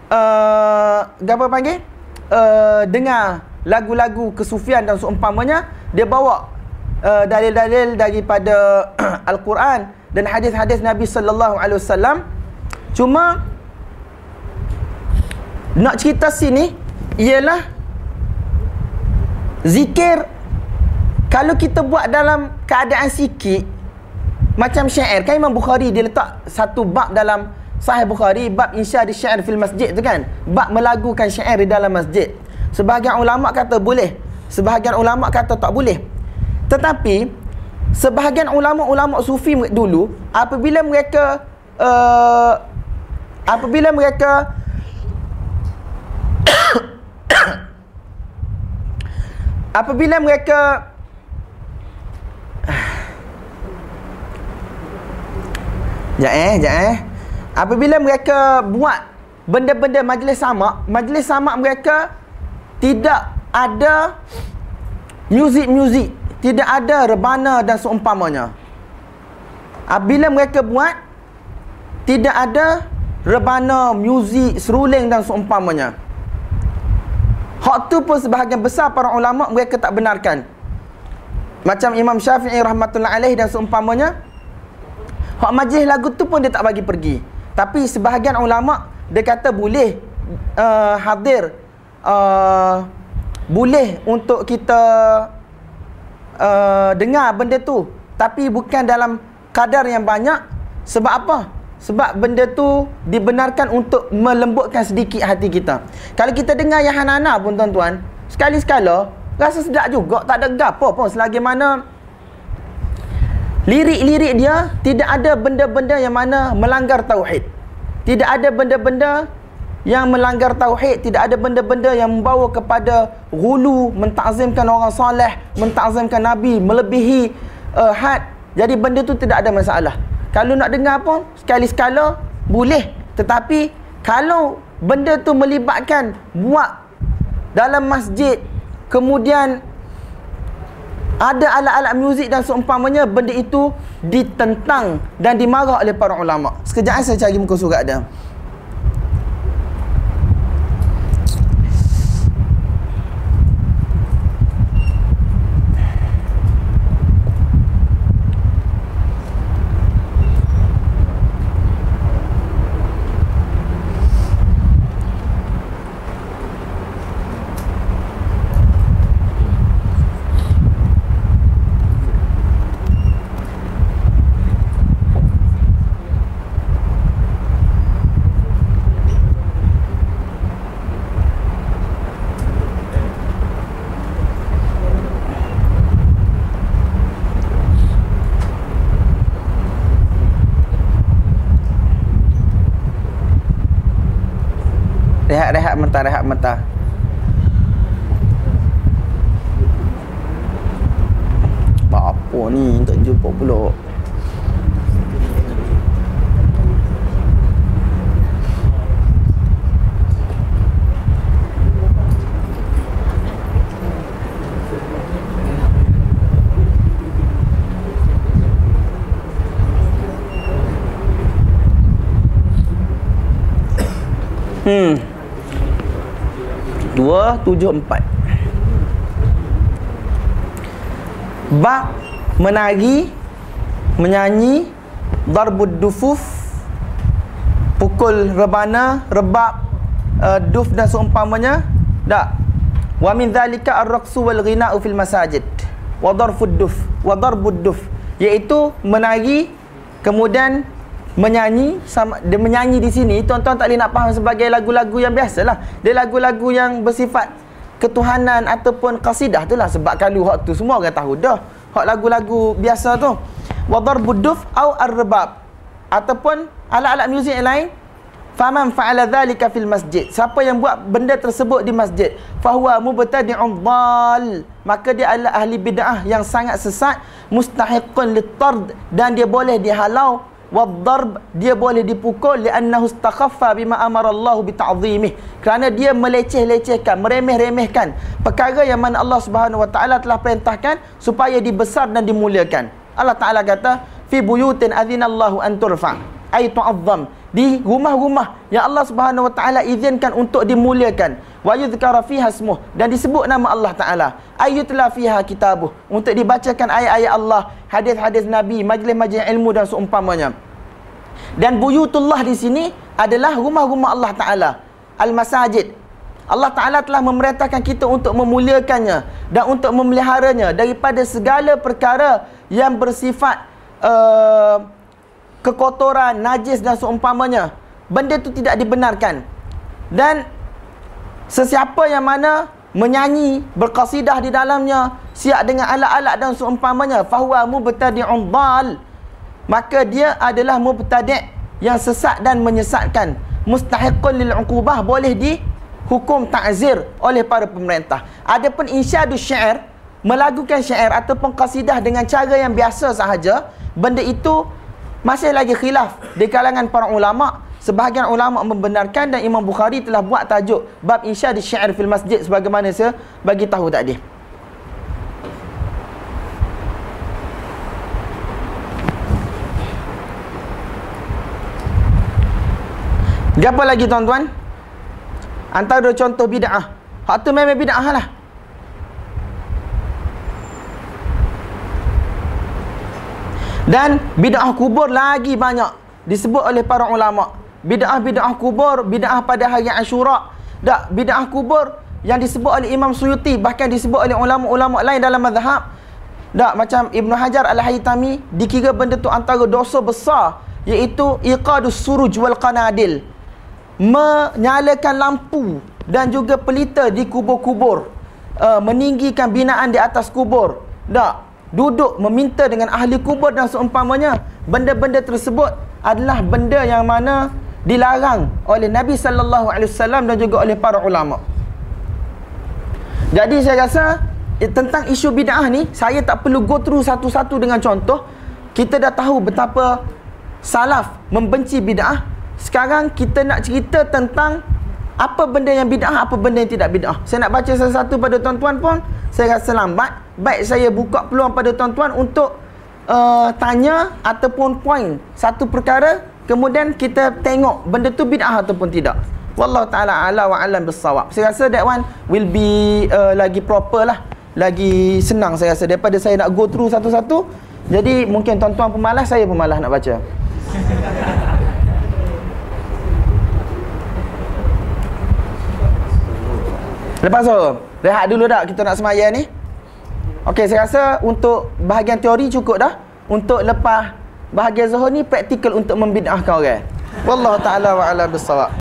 Uh, apa panggil? Uh, dengar lagu-lagu kesufian dan seumpamanya dia bawa uh, dalil-dalil daripada al-Quran dan hadis-hadis Nabi sallallahu alaihi wasallam. Cuma nak cerita sini ialah zikir kalau kita buat dalam keadaan sikit macam syair kan Imam Bukhari dia letak satu bab dalam Sahih Bukhari bab insya di syair fil masjid tu kan? Bab melagukan syair di dalam masjid. Sebahagian ulama kata boleh sebahagian ulama kata tak boleh. Tetapi sebahagian ulama-ulama sufi dulu apabila mereka uh, apabila mereka apabila mereka Sekejap eh, sekejap eh. Apabila mereka buat benda-benda majlis sama, majlis sama mereka tidak ada muzik-muzik, tidak ada rebana dan seumpamanya. Apabila mereka buat tidak ada rebana, muzik, seruling dan seumpamanya. Hak tu pun sebahagian besar para ulama mereka tak benarkan. Macam Imam Syafi'i rahmatullah alaih dan seumpamanya Hak majlis lagu tu pun dia tak bagi pergi. Tapi sebahagian ulama dia kata boleh uh, hadir uh, boleh untuk kita uh, dengar benda tu tapi bukan dalam kadar yang banyak sebab apa? Sebab benda tu dibenarkan untuk melembutkan sedikit hati kita. Kalau kita dengar yang hanana pun tuan-tuan, sekali-sekala rasa sedap juga, tak ada gapo pun selagi mana lirik-lirik dia tidak ada benda-benda yang mana melanggar tauhid. Tidak ada benda-benda yang melanggar tauhid, tidak ada benda-benda yang membawa kepada gulu, mentazimkan orang soleh, mentazimkan nabi melebihi uh, had. Jadi benda tu tidak ada masalah. Kalau nak dengar pun sekali-sekala boleh. Tetapi kalau benda tu melibatkan buat dalam masjid kemudian ada alat-alat muzik dan seumpamanya benda itu ditentang dan dimarah oleh para ulama. Sekejap saya cari muka surat dia. 174 Bak Menari Menyanyi Darbud dufuf Pukul rebana Rebab uh, eh, Duf dan seumpamanya Tak. Wa min zalika ar-raqsu wal ghina'u fil masajid. Wa darfud duf Wa darbud duf. Iaitu menari Kemudian menyanyi sama dia menyanyi di sini tuan-tuan tak boleh nak faham sebagai lagu-lagu yang biasalah. Dia lagu-lagu yang bersifat ketuhanan ataupun qasidah tu lah sebab kalau hak tu semua orang tahu dah. Hak lagu-lagu biasa tu. Wa darbuduf au arbab. Ataupun alat-alat muzik yang lain. Faman fa'ala dhalika fil masjid. Siapa yang buat benda tersebut di masjid? Fahuwa mubtadi'un dhal. Maka dia adalah ahli bid'ah yang sangat sesat mustahiqun litard dan dia boleh dihalau wadarb dia boleh dipukul li'annahu istakhaffa bima amara Allah bi ta'zimih kerana dia meleceh-lecehkan meremeh-remehkan perkara yang mana Allah Subhanahu wa taala telah perintahkan supaya dibesar dan dimuliakan. Allah taala kata fi buyutin adzinallahu an turfa. Ay tu'azzam. Di rumah-rumah yang Allah Subhanahu wa taala izinkan untuk dimuliakan wa yuzkara fiha ismuh dan disebut nama Allah taala ayutla fiha kitabuh untuk dibacakan ayat-ayat Allah hadis-hadis Nabi, majlis-majlis ilmu dan seumpamanya. Dan buyutullah di sini adalah rumah-rumah Allah Taala, al-masajid. Allah Taala telah memerintahkan kita untuk memuliakannya dan untuk memeliharanya daripada segala perkara yang bersifat uh, kekotoran, najis dan seumpamanya. Benda itu tidak dibenarkan. Dan sesiapa yang mana menyanyi berqasidah di dalamnya siap dengan alat-alat dan seumpamanya fahuwa mubtadi'un dal. Maka dia adalah mubtadi' yang sesat dan menyesatkan. Mustahiqun lil uqubah boleh dihukum ta'zir oleh para pemerintah. Adapun insyadus syair melagukan syair ataupun qasidah dengan cara yang biasa sahaja benda itu masih lagi khilaf di kalangan para ulama Sebahagian ulama membenarkan dan Imam Bukhari telah buat tajuk bab insya di syair fil masjid sebagaimana saya bagi tahu tadi. Apa lagi tuan-tuan? Antara contoh bid'ah. Hak tu memang bid'ah lah. Dan bid'ah kubur lagi banyak disebut oleh para ulama bid'ah-bid'ah kubur, bid'ah pada hari Ashura. Tak, bid'ah kubur yang disebut oleh Imam Suyuti bahkan disebut oleh ulama-ulama lain dalam mazhab. Tak, macam Ibn Hajar Al-Haytami dikira benda tu antara dosa besar iaitu iqadus suruj wal qanadil. Menyalakan lampu dan juga pelita di kubur-kubur. Uh, meninggikan binaan di atas kubur. Tak, duduk meminta dengan ahli kubur dan seumpamanya. Benda-benda tersebut adalah benda yang mana dilarang oleh Nabi sallallahu alaihi wasallam dan juga oleh para ulama. Jadi saya rasa eh, tentang isu bid'ah ni saya tak perlu go through satu-satu dengan contoh. Kita dah tahu betapa salaf membenci bid'ah. Sekarang kita nak cerita tentang apa benda yang bid'ah, apa benda yang tidak bid'ah. Saya nak baca satu-satu pada tuan-tuan pun saya rasa lambat. Baik saya buka peluang pada tuan-tuan untuk uh, tanya ataupun point satu perkara Kemudian kita tengok benda tu bid'ah ataupun tidak. Wallahu taala ala wa alam bisawab. Saya rasa that one will be uh, lagi proper lah. Lagi senang saya rasa daripada saya nak go through satu-satu. Jadi mungkin tuan-tuan pemalas, saya pemalas nak baca. Lepas tu, rehat dulu dah kita nak semaya ni. Okey, saya rasa untuk bahagian teori cukup dah. Untuk lepas bahagian zuhur ni praktikal untuk membid'ahkan orang. Wallahu taala wa ala bisawab.